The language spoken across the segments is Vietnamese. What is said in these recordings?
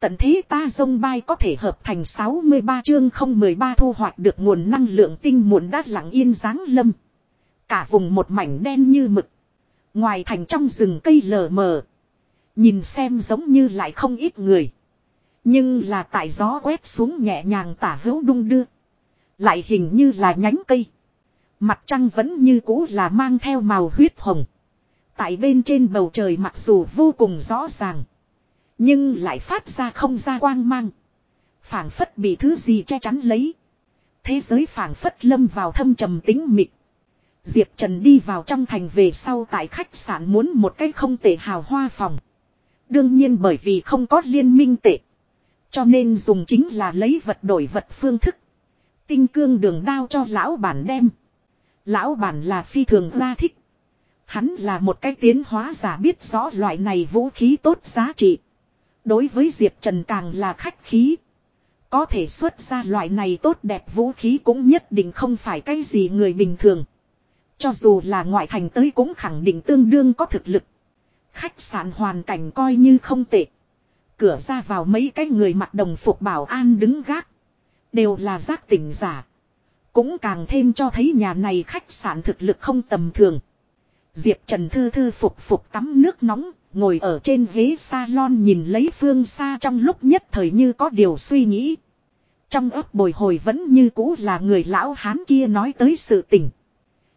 Tận thế ta dông bay có thể hợp thành 63 chương 013 thu hoạch được nguồn năng lượng tinh muộn đát lặng yên dáng lâm. Cả vùng một mảnh đen như mực. Ngoài thành trong rừng cây lờ mờ. Nhìn xem giống như lại không ít người. Nhưng là tại gió quét xuống nhẹ nhàng tả hữu đung đưa. Lại hình như là nhánh cây. Mặt trăng vẫn như cũ là mang theo màu huyết hồng. Tại bên trên bầu trời mặc dù vô cùng rõ ràng. Nhưng lại phát ra không ra quang mang. phảng phất bị thứ gì che chắn lấy. Thế giới phảng phất lâm vào thâm trầm tính mịt. Diệp Trần đi vào trong thành về sau tại khách sạn muốn một cái không tệ hào hoa phòng. Đương nhiên bởi vì không có liên minh tệ. Cho nên dùng chính là lấy vật đổi vật phương thức. Tinh cương đường đao cho lão bản đem. Lão bản là phi thường ra thích. Hắn là một cái tiến hóa giả biết rõ loại này vũ khí tốt giá trị. Đối với Diệp Trần càng là khách khí. Có thể xuất ra loại này tốt đẹp vũ khí cũng nhất định không phải cái gì người bình thường. Cho dù là ngoại thành tới cũng khẳng định tương đương có thực lực. Khách sạn hoàn cảnh coi như không tệ. Cửa ra vào mấy cái người mặc đồng phục bảo an đứng gác. Đều là giác tỉnh giả. Cũng càng thêm cho thấy nhà này khách sạn thực lực không tầm thường. Diệp Trần Thư Thư phục phục tắm nước nóng, ngồi ở trên ghế salon nhìn lấy phương xa trong lúc nhất thời như có điều suy nghĩ. Trong ấp bồi hồi vẫn như cũ là người lão hán kia nói tới sự tình.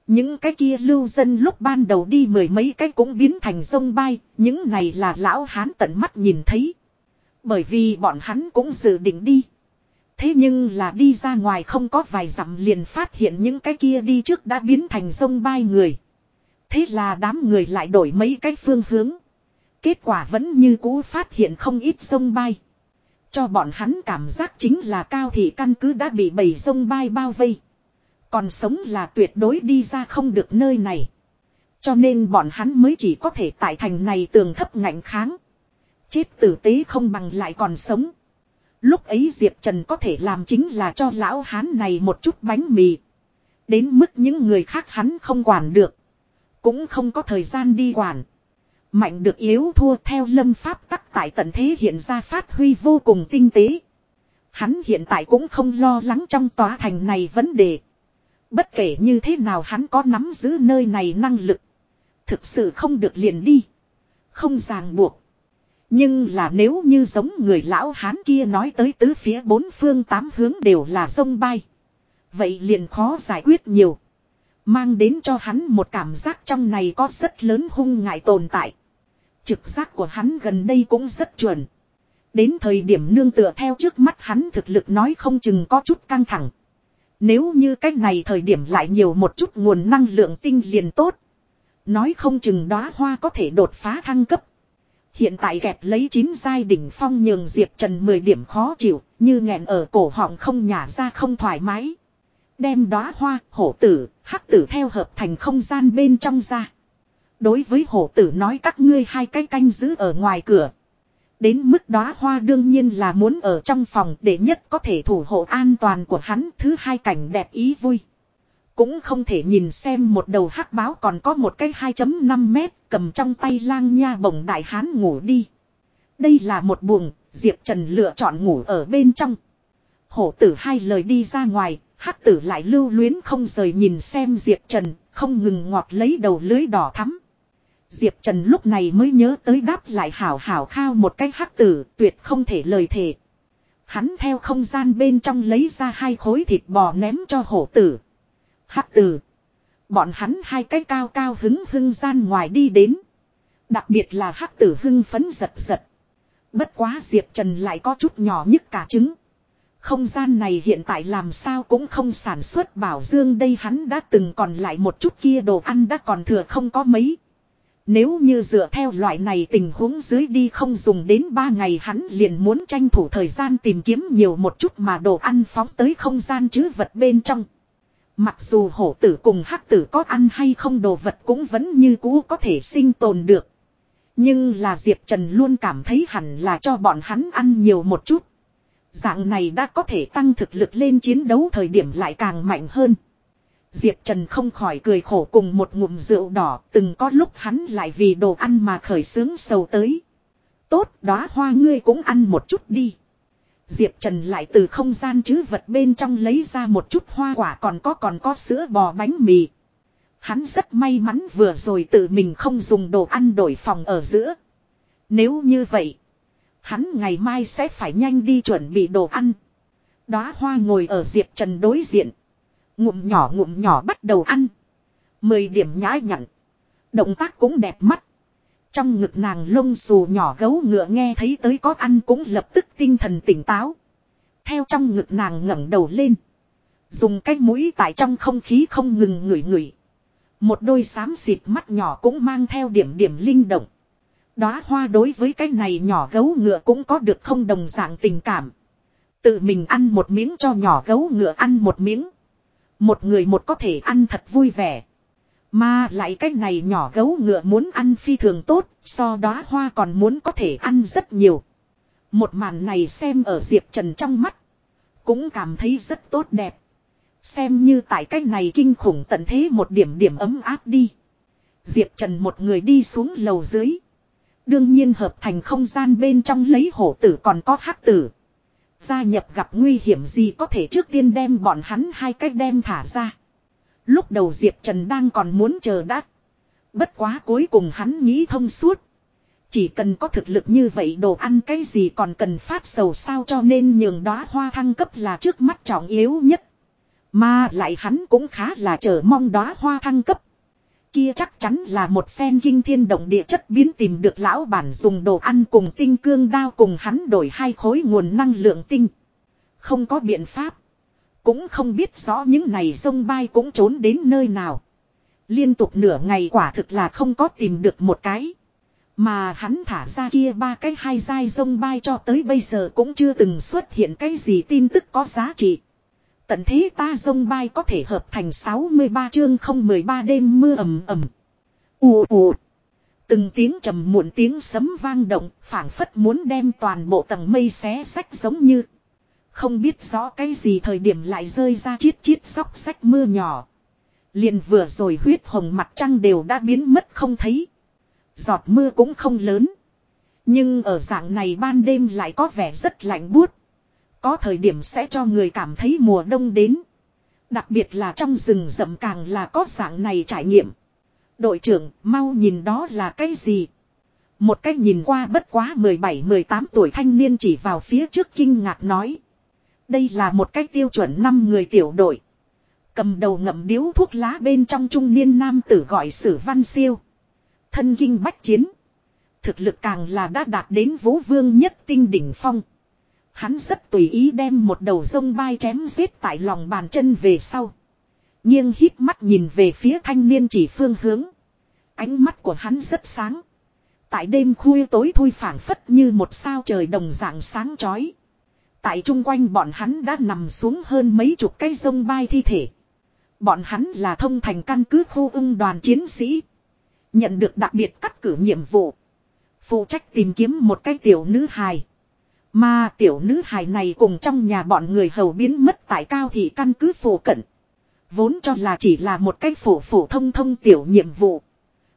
Những cái kia lưu dân lúc ban đầu đi mười mấy cái cũng biến thành sông bay, những này là lão hán tận mắt nhìn thấy. Bởi vì bọn hắn cũng dự định đi. Thế nhưng là đi ra ngoài không có vài dặm liền phát hiện những cái kia đi trước đã biến thành sông bay người. Thế là đám người lại đổi mấy cái phương hướng. Kết quả vẫn như cũ phát hiện không ít sông bay. Cho bọn hắn cảm giác chính là cao thị căn cứ đã bị bầy sông bay bao vây. Còn sống là tuyệt đối đi ra không được nơi này. Cho nên bọn hắn mới chỉ có thể tại thành này tường thấp ngạnh kháng. Chết tử tế không bằng lại còn sống. Lúc ấy Diệp Trần có thể làm chính là cho lão hán này một chút bánh mì. Đến mức những người khác hắn không quản được. Cũng không có thời gian đi quản. Mạnh được yếu thua theo lâm pháp tắc tại tận thế hiện ra phát huy vô cùng tinh tế. Hắn hiện tại cũng không lo lắng trong tòa thành này vấn đề. Bất kể như thế nào hắn có nắm giữ nơi này năng lực. Thực sự không được liền đi. Không ràng buộc. Nhưng là nếu như giống người lão hán kia nói tới tứ phía bốn phương tám hướng đều là sông bay. Vậy liền khó giải quyết nhiều. Mang đến cho hắn một cảm giác trong này có rất lớn hung ngại tồn tại. Trực giác của hắn gần đây cũng rất chuẩn. Đến thời điểm nương tựa theo trước mắt hắn thực lực nói không chừng có chút căng thẳng. Nếu như cách này thời điểm lại nhiều một chút nguồn năng lượng tinh liền tốt. Nói không chừng đóa hoa có thể đột phá thăng cấp. Hiện tại kẹp lấy chín giai đỉnh phong nhường Diệp Trần 10 điểm khó chịu, như nghẹn ở cổ họng không nhả ra không thoải mái. Đem đóa hoa, hổ tử, hắc tử theo hợp thành không gian bên trong ra. Đối với hổ tử nói các ngươi hai cái canh giữ ở ngoài cửa. Đến mức đóa hoa đương nhiên là muốn ở trong phòng để nhất có thể thủ hộ an toàn của hắn thứ hai cảnh đẹp ý vui. Cũng không thể nhìn xem một đầu hắc báo còn có một cái 2.5 mét cầm trong tay lang nha bồng đại hán ngủ đi. Đây là một buồng, Diệp Trần lựa chọn ngủ ở bên trong. Hổ tử hai lời đi ra ngoài, hắc tử lại lưu luyến không rời nhìn xem Diệp Trần, không ngừng ngọt lấy đầu lưới đỏ thắm. Diệp Trần lúc này mới nhớ tới đáp lại hảo hảo khao một cái hắc tử, tuyệt không thể lời thề. Hắn theo không gian bên trong lấy ra hai khối thịt bò ném cho hổ tử. Hắc tử. Bọn hắn hai cái cao cao hứng hưng gian ngoài đi đến. Đặc biệt là hắc tử hưng phấn giật giật. Bất quá Diệp Trần lại có chút nhỏ nhất cả trứng. Không gian này hiện tại làm sao cũng không sản xuất bảo dương đây hắn đã từng còn lại một chút kia đồ ăn đã còn thừa không có mấy. Nếu như dựa theo loại này tình huống dưới đi không dùng đến 3 ngày hắn liền muốn tranh thủ thời gian tìm kiếm nhiều một chút mà đồ ăn phóng tới không gian chứ vật bên trong. Mặc dù hổ tử cùng hắc tử có ăn hay không đồ vật cũng vẫn như cũ có thể sinh tồn được. Nhưng là Diệp Trần luôn cảm thấy hẳn là cho bọn hắn ăn nhiều một chút. Dạng này đã có thể tăng thực lực lên chiến đấu thời điểm lại càng mạnh hơn. Diệp Trần không khỏi cười khổ cùng một ngụm rượu đỏ từng có lúc hắn lại vì đồ ăn mà khởi sướng sầu tới. Tốt đóa hoa ngươi cũng ăn một chút đi. Diệp Trần lại từ không gian chứ vật bên trong lấy ra một chút hoa quả còn có còn có sữa bò bánh mì. Hắn rất may mắn vừa rồi tự mình không dùng đồ ăn đổi phòng ở giữa. Nếu như vậy, hắn ngày mai sẽ phải nhanh đi chuẩn bị đồ ăn. Đóa hoa ngồi ở Diệp Trần đối diện. Ngụm nhỏ ngụm nhỏ bắt đầu ăn. Mười điểm nhã nhặn. Động tác cũng đẹp mắt. Trong ngực nàng lông xù nhỏ gấu ngựa nghe thấy tới có ăn cũng lập tức tinh thần tỉnh táo. Theo trong ngực nàng ngẩng đầu lên. Dùng cái mũi tại trong không khí không ngừng ngửi ngửi. Một đôi xám xịt mắt nhỏ cũng mang theo điểm điểm linh động. Đóa hoa đối với cái này nhỏ gấu ngựa cũng có được không đồng dạng tình cảm. Tự mình ăn một miếng cho nhỏ gấu ngựa ăn một miếng. Một người một có thể ăn thật vui vẻ. Mà lại cái này nhỏ gấu ngựa muốn ăn phi thường tốt, so đó hoa còn muốn có thể ăn rất nhiều. Một màn này xem ở Diệp Trần trong mắt. Cũng cảm thấy rất tốt đẹp. Xem như tại cái này kinh khủng tận thế một điểm điểm ấm áp đi. Diệp Trần một người đi xuống lầu dưới. Đương nhiên hợp thành không gian bên trong lấy hổ tử còn có hắc tử. Gia nhập gặp nguy hiểm gì có thể trước tiên đem bọn hắn hai cách đem thả ra. Lúc đầu Diệp Trần đang còn muốn chờ đắc. Bất quá cuối cùng hắn nghĩ thông suốt. Chỉ cần có thực lực như vậy đồ ăn cái gì còn cần phát sầu sao cho nên nhường đóa hoa thăng cấp là trước mắt trọng yếu nhất. Mà lại hắn cũng khá là chờ mong đóa hoa thăng cấp. Kia chắc chắn là một phen kinh thiên động địa chất biến tìm được lão bản dùng đồ ăn cùng tinh cương đao cùng hắn đổi hai khối nguồn năng lượng tinh. Không có biện pháp. Cũng không biết rõ những này sông bay cũng trốn đến nơi nào. Liên tục nửa ngày quả thực là không có tìm được một cái. Mà hắn thả ra kia ba cái hai dai sông bay cho tới bây giờ cũng chưa từng xuất hiện cái gì tin tức có giá trị. Tận thế ta dông bay có thể hợp thành 63 chương 013 đêm mưa ầm ầm. Ù ù. Từng tiếng trầm muộn tiếng sấm vang động, phảng phất muốn đem toàn bộ tầng mây xé sách giống như. Không biết rõ cái gì thời điểm lại rơi ra chiết chiết sóc sách mưa nhỏ. Liền vừa rồi huyết hồng mặt trăng đều đã biến mất không thấy. Giọt mưa cũng không lớn. Nhưng ở dạng này ban đêm lại có vẻ rất lạnh buốt. Có thời điểm sẽ cho người cảm thấy mùa đông đến. Đặc biệt là trong rừng rậm càng là có dạng này trải nghiệm. Đội trưởng, mau nhìn đó là cái gì? Một cách nhìn qua bất quá 17-18 tuổi thanh niên chỉ vào phía trước kinh ngạc nói. Đây là một cách tiêu chuẩn năm người tiểu đội. Cầm đầu ngậm điếu thuốc lá bên trong trung niên nam tử gọi sử văn siêu. Thân kinh bách chiến. Thực lực càng là đã đạt đến vũ vương nhất tinh đỉnh phong. Hắn rất tùy ý đem một đầu sông bay chém giết tại lòng bàn chân về sau. nghiêng hít mắt nhìn về phía thanh niên chỉ phương hướng. Ánh mắt của hắn rất sáng. Tại đêm khuya tối thui phảng phất như một sao trời đồng dạng sáng chói. Tại chung quanh bọn hắn đã nằm xuống hơn mấy chục cây sông bay thi thể. Bọn hắn là thông thành căn cứ khu ung đoàn chiến sĩ. Nhận được đặc biệt cắt cử nhiệm vụ. Phụ trách tìm kiếm một cái tiểu nữ hài. Mà tiểu nữ hài này cùng trong nhà bọn người hầu biến mất tại cao thị căn cứ phổ cận. Vốn cho là chỉ là một cái phổ phổ thông thông tiểu nhiệm vụ.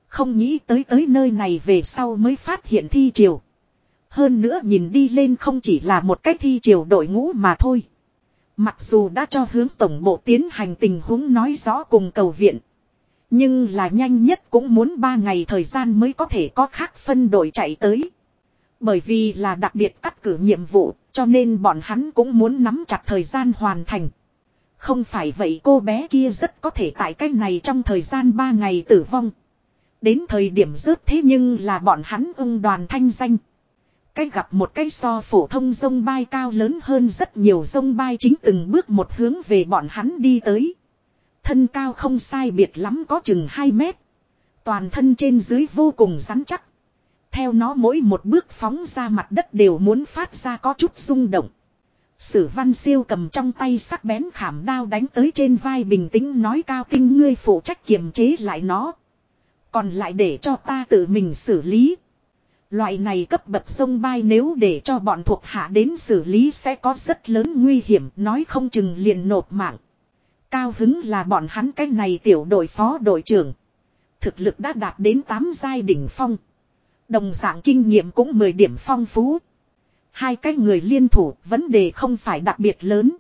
Không nghĩ tới tới nơi này về sau mới phát hiện thi triều. Hơn nữa nhìn đi lên không chỉ là một cách thi triều đội ngũ mà thôi. Mặc dù đã cho hướng tổng bộ tiến hành tình huống nói rõ cùng cầu viện. Nhưng là nhanh nhất cũng muốn 3 ngày thời gian mới có thể có khác phân đội chạy tới. Bởi vì là đặc biệt cắt cử nhiệm vụ, cho nên bọn hắn cũng muốn nắm chặt thời gian hoàn thành. Không phải vậy cô bé kia rất có thể tại cách này trong thời gian 3 ngày tử vong. Đến thời điểm rớt thế nhưng là bọn hắn ưng đoàn thanh danh. Cách gặp một cái so phổ thông sông bay cao lớn hơn rất nhiều sông bay chính từng bước một hướng về bọn hắn đi tới. Thân cao không sai biệt lắm có chừng 2 mét. Toàn thân trên dưới vô cùng rắn chắc. Theo nó mỗi một bước phóng ra mặt đất đều muốn phát ra có chút rung động. Sử văn siêu cầm trong tay sắc bén khảm đao đánh tới trên vai bình tĩnh nói cao tinh ngươi phụ trách kiềm chế lại nó. Còn lại để cho ta tự mình xử lý. Loại này cấp bậc sông bay nếu để cho bọn thuộc hạ đến xử lý sẽ có rất lớn nguy hiểm, nói không chừng liền nộp mạng. Cao hứng là bọn hắn cái này tiểu đội phó đội trưởng. Thực lực đã đạt đến 8 giai đỉnh phong. Đồng dạng kinh nghiệm cũng 10 điểm phong phú. Hai cái người liên thủ vấn đề không phải đặc biệt lớn.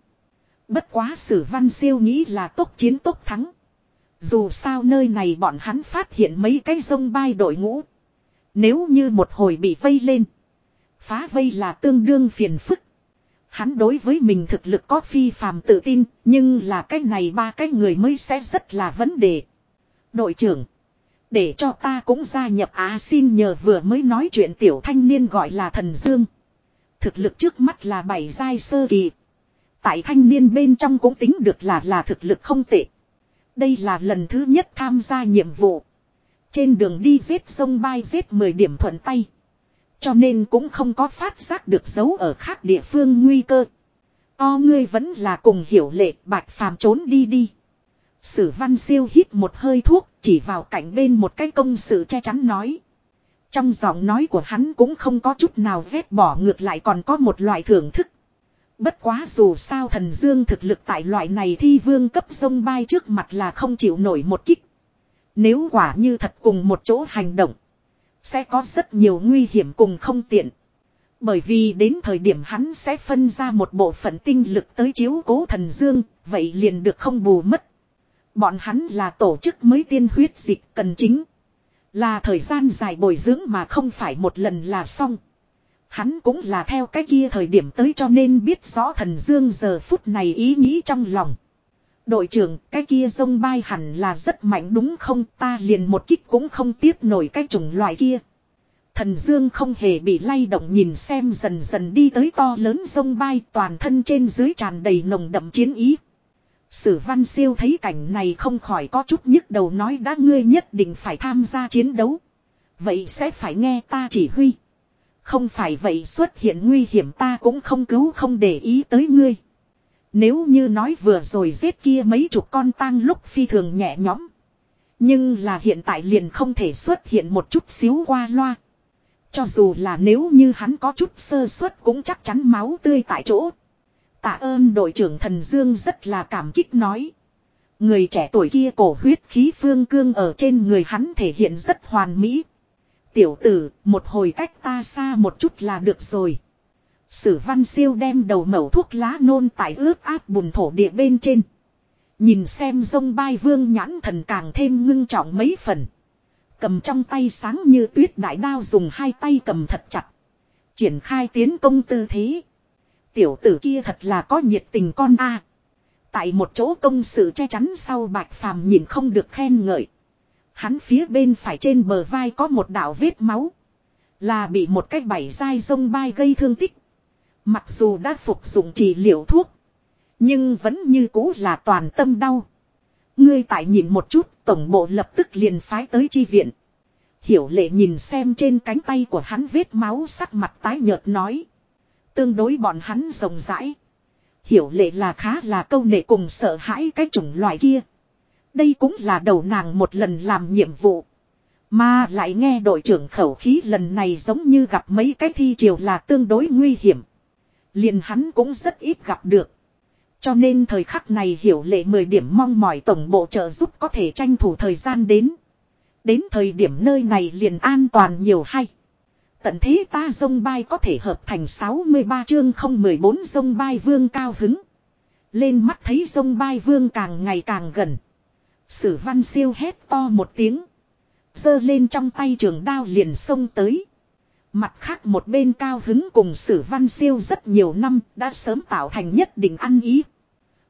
Bất quá sử văn siêu nghĩ là tốc chiến tốc thắng. Dù sao nơi này bọn hắn phát hiện mấy cái sông bay đội ngũ. Nếu như một hồi bị vây lên. Phá vây là tương đương phiền phức. Hắn đối với mình thực lực có phi phàm tự tin, nhưng là cái này ba cái người mới sẽ rất là vấn đề. Đội trưởng, để cho ta cũng gia nhập Á xin nhờ vừa mới nói chuyện tiểu thanh niên gọi là thần dương. Thực lực trước mắt là bảy giai sơ kỳ. Tại thanh niên bên trong cũng tính được là là thực lực không tệ. Đây là lần thứ nhất tham gia nhiệm vụ. Trên đường đi giết sông bay giết 10 điểm thuận tay. Cho nên cũng không có phát giác được dấu ở khác địa phương nguy cơ. O ngươi vẫn là cùng hiểu lệ, bạch phàm trốn đi đi. Sử văn siêu hít một hơi thuốc chỉ vào cạnh bên một cái công sự che chắn nói. Trong giọng nói của hắn cũng không có chút nào vét bỏ ngược lại còn có một loại thưởng thức. Bất quá dù sao thần dương thực lực tại loại này thi vương cấp sông bay trước mặt là không chịu nổi một kích. Nếu quả như thật cùng một chỗ hành động. Sẽ có rất nhiều nguy hiểm cùng không tiện. Bởi vì đến thời điểm hắn sẽ phân ra một bộ phận tinh lực tới chiếu cố thần dương, vậy liền được không bù mất. Bọn hắn là tổ chức mới tiên huyết dịch cần chính. Là thời gian dài bồi dưỡng mà không phải một lần là xong. Hắn cũng là theo cái kia thời điểm tới cho nên biết rõ thần dương giờ phút này ý nghĩ trong lòng. Đội trưởng, cái kia sông bay hẳn là rất mạnh đúng không ta liền một kích cũng không tiếp nổi cái chủng loại kia. Thần Dương không hề bị lay động nhìn xem dần dần đi tới to lớn sông bay toàn thân trên dưới tràn đầy nồng đậm chiến ý. Sử văn siêu thấy cảnh này không khỏi có chút nhức đầu nói đã ngươi nhất định phải tham gia chiến đấu. Vậy sẽ phải nghe ta chỉ huy. Không phải vậy xuất hiện nguy hiểm ta cũng không cứu không để ý tới ngươi. Nếu như nói vừa rồi giết kia mấy chục con tang lúc phi thường nhẹ nhõm. Nhưng là hiện tại liền không thể xuất hiện một chút xíu qua loa. Cho dù là nếu như hắn có chút sơ suất cũng chắc chắn máu tươi tại chỗ. Tạ ơn đội trưởng thần Dương rất là cảm kích nói. Người trẻ tuổi kia cổ huyết khí phương cương ở trên người hắn thể hiện rất hoàn mỹ. Tiểu tử, một hồi cách ta xa một chút là được rồi. Sử văn siêu đem đầu mẩu thuốc lá nôn tại ướp áp bùn thổ địa bên trên. Nhìn xem sông bay vương nhãn thần càng thêm ngưng trọng mấy phần. Cầm trong tay sáng như tuyết đại đao dùng hai tay cầm thật chặt. Triển khai tiến công tư thế. Tiểu tử kia thật là có nhiệt tình con a. Tại một chỗ công sự che chắn sau bạch phàm nhìn không được khen ngợi. Hắn phía bên phải trên bờ vai có một đạo vết máu. Là bị một cái bảy dai sông bay gây thương tích. Mặc dù đã phục dụng trị liệu thuốc. Nhưng vẫn như cũ là toàn tâm đau. Ngươi tại nhìn một chút, tổng bộ lập tức liền phái tới chi viện. Hiểu lệ nhìn xem trên cánh tay của hắn vết máu sắc mặt tái nhợt nói. Tương đối bọn hắn rộng rãi. Hiểu lệ là khá là câu nệ cùng sợ hãi cái chủng loại kia. Đây cũng là đầu nàng một lần làm nhiệm vụ. Mà lại nghe đội trưởng khẩu khí lần này giống như gặp mấy cái thi triều là tương đối nguy hiểm. Liền hắn cũng rất ít gặp được. Cho nên thời khắc này hiểu lệ 10 điểm mong mỏi tổng bộ trợ giúp có thể tranh thủ thời gian đến. Đến thời điểm nơi này liền an toàn nhiều hay. Tận thế ta dông bay có thể hợp thành 63 chương không 014 dông bay vương cao hứng. Lên mắt thấy dông bay vương càng ngày càng gần. Sử văn siêu hét to một tiếng. giơ lên trong tay trường đao liền xông tới. Mặt khác một bên cao hứng cùng sử văn siêu rất nhiều năm đã sớm tạo thành nhất định ăn ý.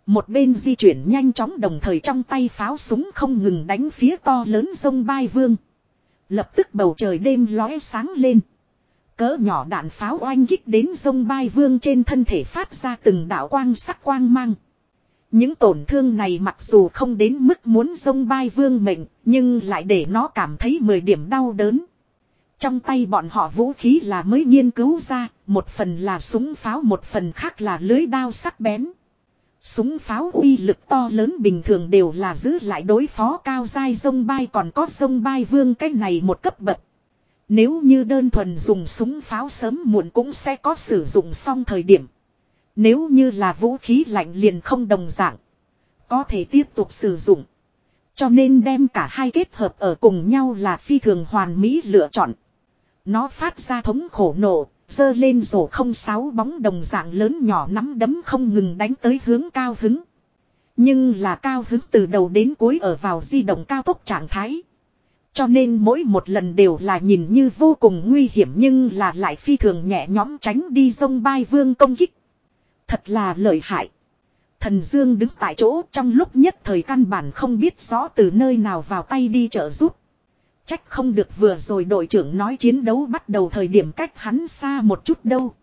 Một bên di chuyển nhanh chóng đồng thời trong tay pháo súng không ngừng đánh phía to lớn sông Bai Vương. Lập tức bầu trời đêm lóe sáng lên. Cỡ nhỏ đạn pháo oanh kích đến sông Bai Vương trên thân thể phát ra từng đạo quang sắc quang mang. Những tổn thương này mặc dù không đến mức muốn sông Bai Vương mệnh, nhưng lại để nó cảm thấy 10 điểm đau đớn. Trong tay bọn họ vũ khí là mới nghiên cứu ra, một phần là súng pháo một phần khác là lưới đao sắc bén. Súng pháo uy lực to lớn bình thường đều là giữ lại đối phó cao dai sông bay còn có sông bay vương cái này một cấp bậc. Nếu như đơn thuần dùng súng pháo sớm muộn cũng sẽ có sử dụng xong thời điểm. Nếu như là vũ khí lạnh liền không đồng dạng. Có thể tiếp tục sử dụng. Cho nên đem cả hai kết hợp ở cùng nhau là phi thường hoàn mỹ lựa chọn. Nó phát ra thống khổ nổ, dơ lên rổ không sáu bóng đồng dạng lớn nhỏ nắm đấm không ngừng đánh tới hướng cao hứng. Nhưng là cao hứng từ đầu đến cuối ở vào di động cao tốc trạng thái. Cho nên mỗi một lần đều là nhìn như vô cùng nguy hiểm nhưng là lại phi thường nhẹ nhõm tránh đi sông bay vương công kích. Thật là lợi hại. Thần Dương đứng tại chỗ trong lúc nhất thời căn bản không biết rõ từ nơi nào vào tay đi trợ giúp. Trách không được vừa rồi đội trưởng nói chiến đấu bắt đầu thời điểm cách hắn xa một chút đâu.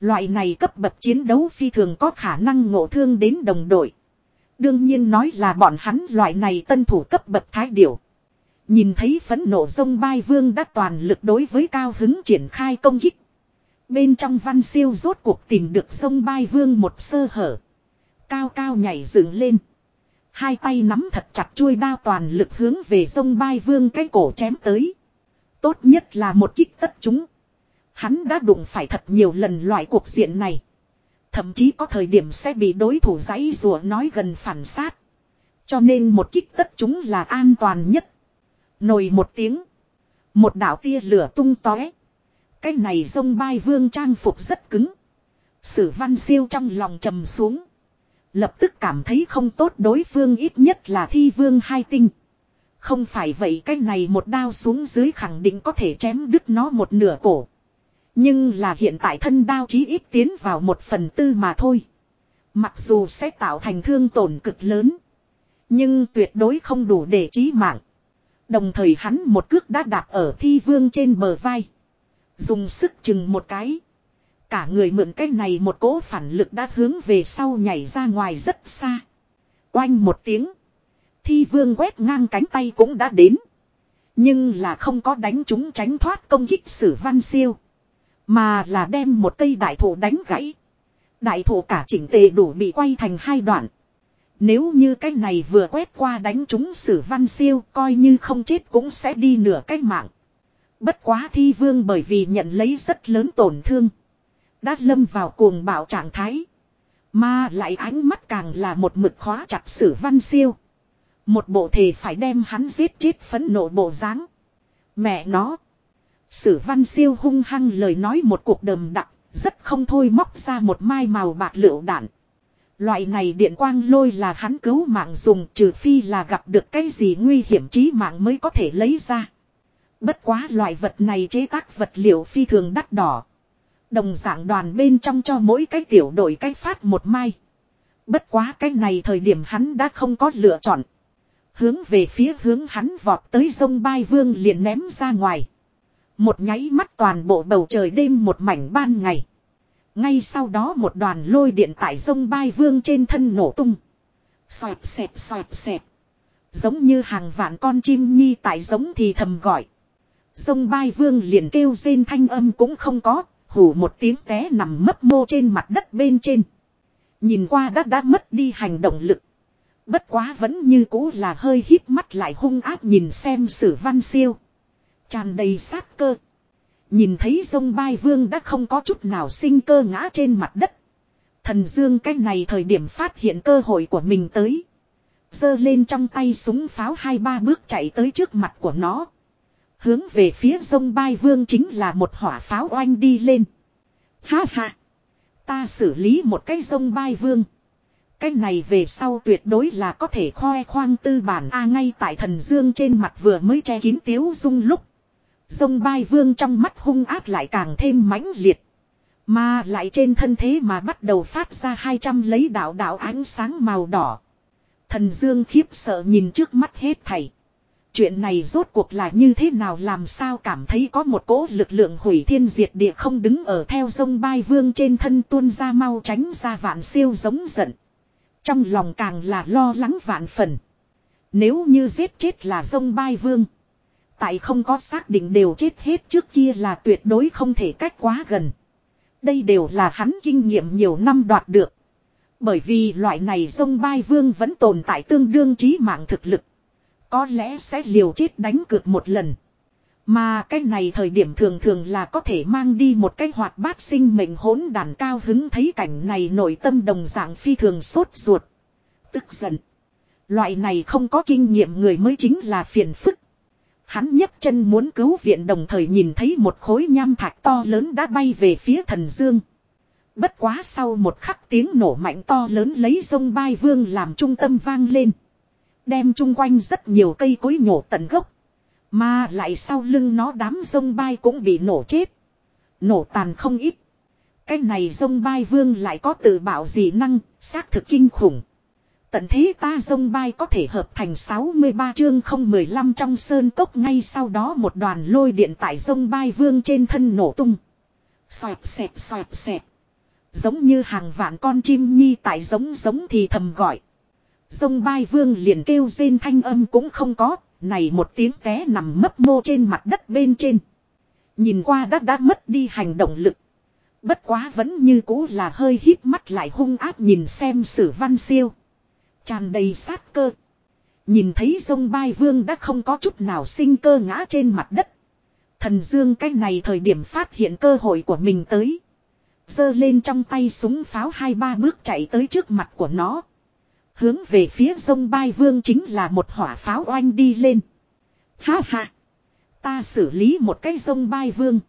Loại này cấp bậc chiến đấu phi thường có khả năng ngộ thương đến đồng đội. Đương nhiên nói là bọn hắn loại này tân thủ cấp bậc thái điểu. Nhìn thấy phấn nộ sông Bai Vương đã toàn lực đối với cao hứng triển khai công kích. Bên trong văn siêu rốt cuộc tìm được sông Bai Vương một sơ hở. Cao cao nhảy dựng lên. Hai tay nắm thật chặt chuôi đao toàn lực hướng về sông Bai Vương cái cổ chém tới. Tốt nhất là một kích tất chúng. Hắn đã đụng phải thật nhiều lần loại cuộc diện này. Thậm chí có thời điểm sẽ bị đối thủ giấy rùa nói gần phản sát. Cho nên một kích tất chúng là an toàn nhất. Nồi một tiếng. Một đạo tia lửa tung tóe. Cái này sông Bai Vương trang phục rất cứng. Sử văn siêu trong lòng trầm xuống. Lập tức cảm thấy không tốt đối phương ít nhất là thi vương hai tinh. Không phải vậy cái này một đao xuống dưới khẳng định có thể chém đứt nó một nửa cổ. Nhưng là hiện tại thân đao chí ít tiến vào một phần tư mà thôi. Mặc dù sẽ tạo thành thương tổn cực lớn. Nhưng tuyệt đối không đủ để chí mạng. Đồng thời hắn một cước đã đạp ở thi vương trên bờ vai. Dùng sức chừng một cái. Cả người mượn cái này một cỗ phản lực đã hướng về sau nhảy ra ngoài rất xa. Oanh một tiếng. Thi vương quét ngang cánh tay cũng đã đến. Nhưng là không có đánh chúng tránh thoát công kích sử văn siêu. Mà là đem một cây đại thụ đánh gãy. Đại thụ cả chỉnh tề đủ bị quay thành hai đoạn. Nếu như cái này vừa quét qua đánh chúng sử văn siêu coi như không chết cũng sẽ đi nửa cái mạng. Bất quá thi vương bởi vì nhận lấy rất lớn tổn thương. Đã lâm vào cuồng bạo trạng thái. Mà lại ánh mắt càng là một mực khóa chặt sử văn siêu. Một bộ thể phải đem hắn giết chết phấn nộ bộ dáng. Mẹ nó. Sử văn siêu hung hăng lời nói một cuộc đầm đặc, rất không thôi móc ra một mai màu bạc lựu đạn. Loại này điện quang lôi là hắn cứu mạng dùng, trừ phi là gặp được cái gì nguy hiểm chí mạng mới có thể lấy ra. Bất quá loại vật này chế tác vật liệu phi thường đắt đỏ. Đồng dạng đoàn bên trong cho mỗi cái tiểu đội cách phát một mai. Bất quá cái này thời điểm hắn đã không có lựa chọn. Hướng về phía hướng hắn vọt tới sông Bai Vương liền ném ra ngoài. Một nháy mắt toàn bộ bầu trời đêm một mảnh ban ngày. Ngay sau đó một đoàn lôi điện tại sông Bai Vương trên thân nổ tung. Xoẹt xẹt xoẹt xẹt. Giống như hàng vạn con chim nhi tại giống thì thầm gọi. Sông Bai Vương liền kêu rên thanh âm cũng không có, hủ một tiếng té nằm mấp mô trên mặt đất bên trên. Nhìn qua đã đã mất đi hành động lực. Bất quá vẫn như cũ là hơi hít mắt lại hung áp nhìn xem sử văn siêu. tràn đầy sát cơ. Nhìn thấy sông Bai Vương đã không có chút nào sinh cơ ngã trên mặt đất. Thần Dương cái này thời điểm phát hiện cơ hội của mình tới. giơ lên trong tay súng pháo hai ba bước chạy tới trước mặt của nó. Hướng về phía sông Bai Vương chính là một hỏa pháo oanh đi lên. Ha ha. Ta xử lý một cái sông Bai Vương. Cái này về sau tuyệt đối là có thể khoe khoang tư bản A ngay tại thần dương trên mặt vừa mới che kín tiếu dung lúc. Sông Bai Vương trong mắt hung ác lại càng thêm mãnh liệt. Mà lại trên thân thế mà bắt đầu phát ra 200 lấy đạo đạo ánh sáng màu đỏ. Thần Dương khiếp sợ nhìn trước mắt hết thảy. Chuyện này rốt cuộc là như thế nào làm sao cảm thấy có một cỗ lực lượng hủy thiên diệt địa không đứng ở theo sông Bai Vương trên thân tuôn ra mau tránh ra vạn siêu giống giận. Trong lòng càng là lo lắng vạn phần. Nếu như giết chết là sông Bai Vương. Tại không có xác định đều chết hết trước kia là tuyệt đối không thể cách quá gần. Đây đều là hắn kinh nghiệm nhiều năm đoạt được. Bởi vì loại này sông Bai Vương vẫn tồn tại tương đương trí mạng thực lực. Có lẽ sẽ liều chết đánh cược một lần. Mà cái này thời điểm thường thường là có thể mang đi một cái hoạt bát sinh mệnh hỗn đàn cao hứng thấy cảnh này nội tâm đồng dạng phi thường sốt ruột. Tức giận. Loại này không có kinh nghiệm người mới chính là phiền phức. Hắn nhấc chân muốn cứu viện đồng thời nhìn thấy một khối nham thạch to lớn đã bay về phía thần dương. Bất quá sau một khắc tiếng nổ mạnh to lớn lấy sông Bai Vương làm trung tâm vang lên. Đem chung quanh rất nhiều cây cối nhổ tận gốc. Mà lại sau lưng nó đám sông Bai cũng bị nổ chết. Nổ tàn không ít. Cái này sông Bai Vương lại có tự bảo dị năng, xác thực kinh khủng. Tận thế ta dông bay có thể hợp thành 63 chương 015 trong sơn cốc ngay sau đó một đoàn lôi điện tại dông bay vương trên thân nổ tung. Xoẹt xẹt xoẹt xẹt. Giống như hàng vạn con chim nhi tại giống giống thì thầm gọi. Dông bay vương liền kêu rên thanh âm cũng không có, này một tiếng té nằm mấp mô trên mặt đất bên trên. Nhìn qua đã đã mất đi hành động lực. Bất quá vẫn như cũ là hơi hít mắt lại hung áp nhìn xem sử văn siêu tràn đầy sát cơ. Nhìn thấy sông Bai Vương đã không có chút nào sinh cơ ngã trên mặt đất. Thần Dương cái này thời điểm phát hiện cơ hội của mình tới. giơ lên trong tay súng pháo hai ba bước chạy tới trước mặt của nó. Hướng về phía sông Bai Vương chính là một hỏa pháo oanh đi lên. Ha ha! Ta xử lý một cái sông Bai Vương.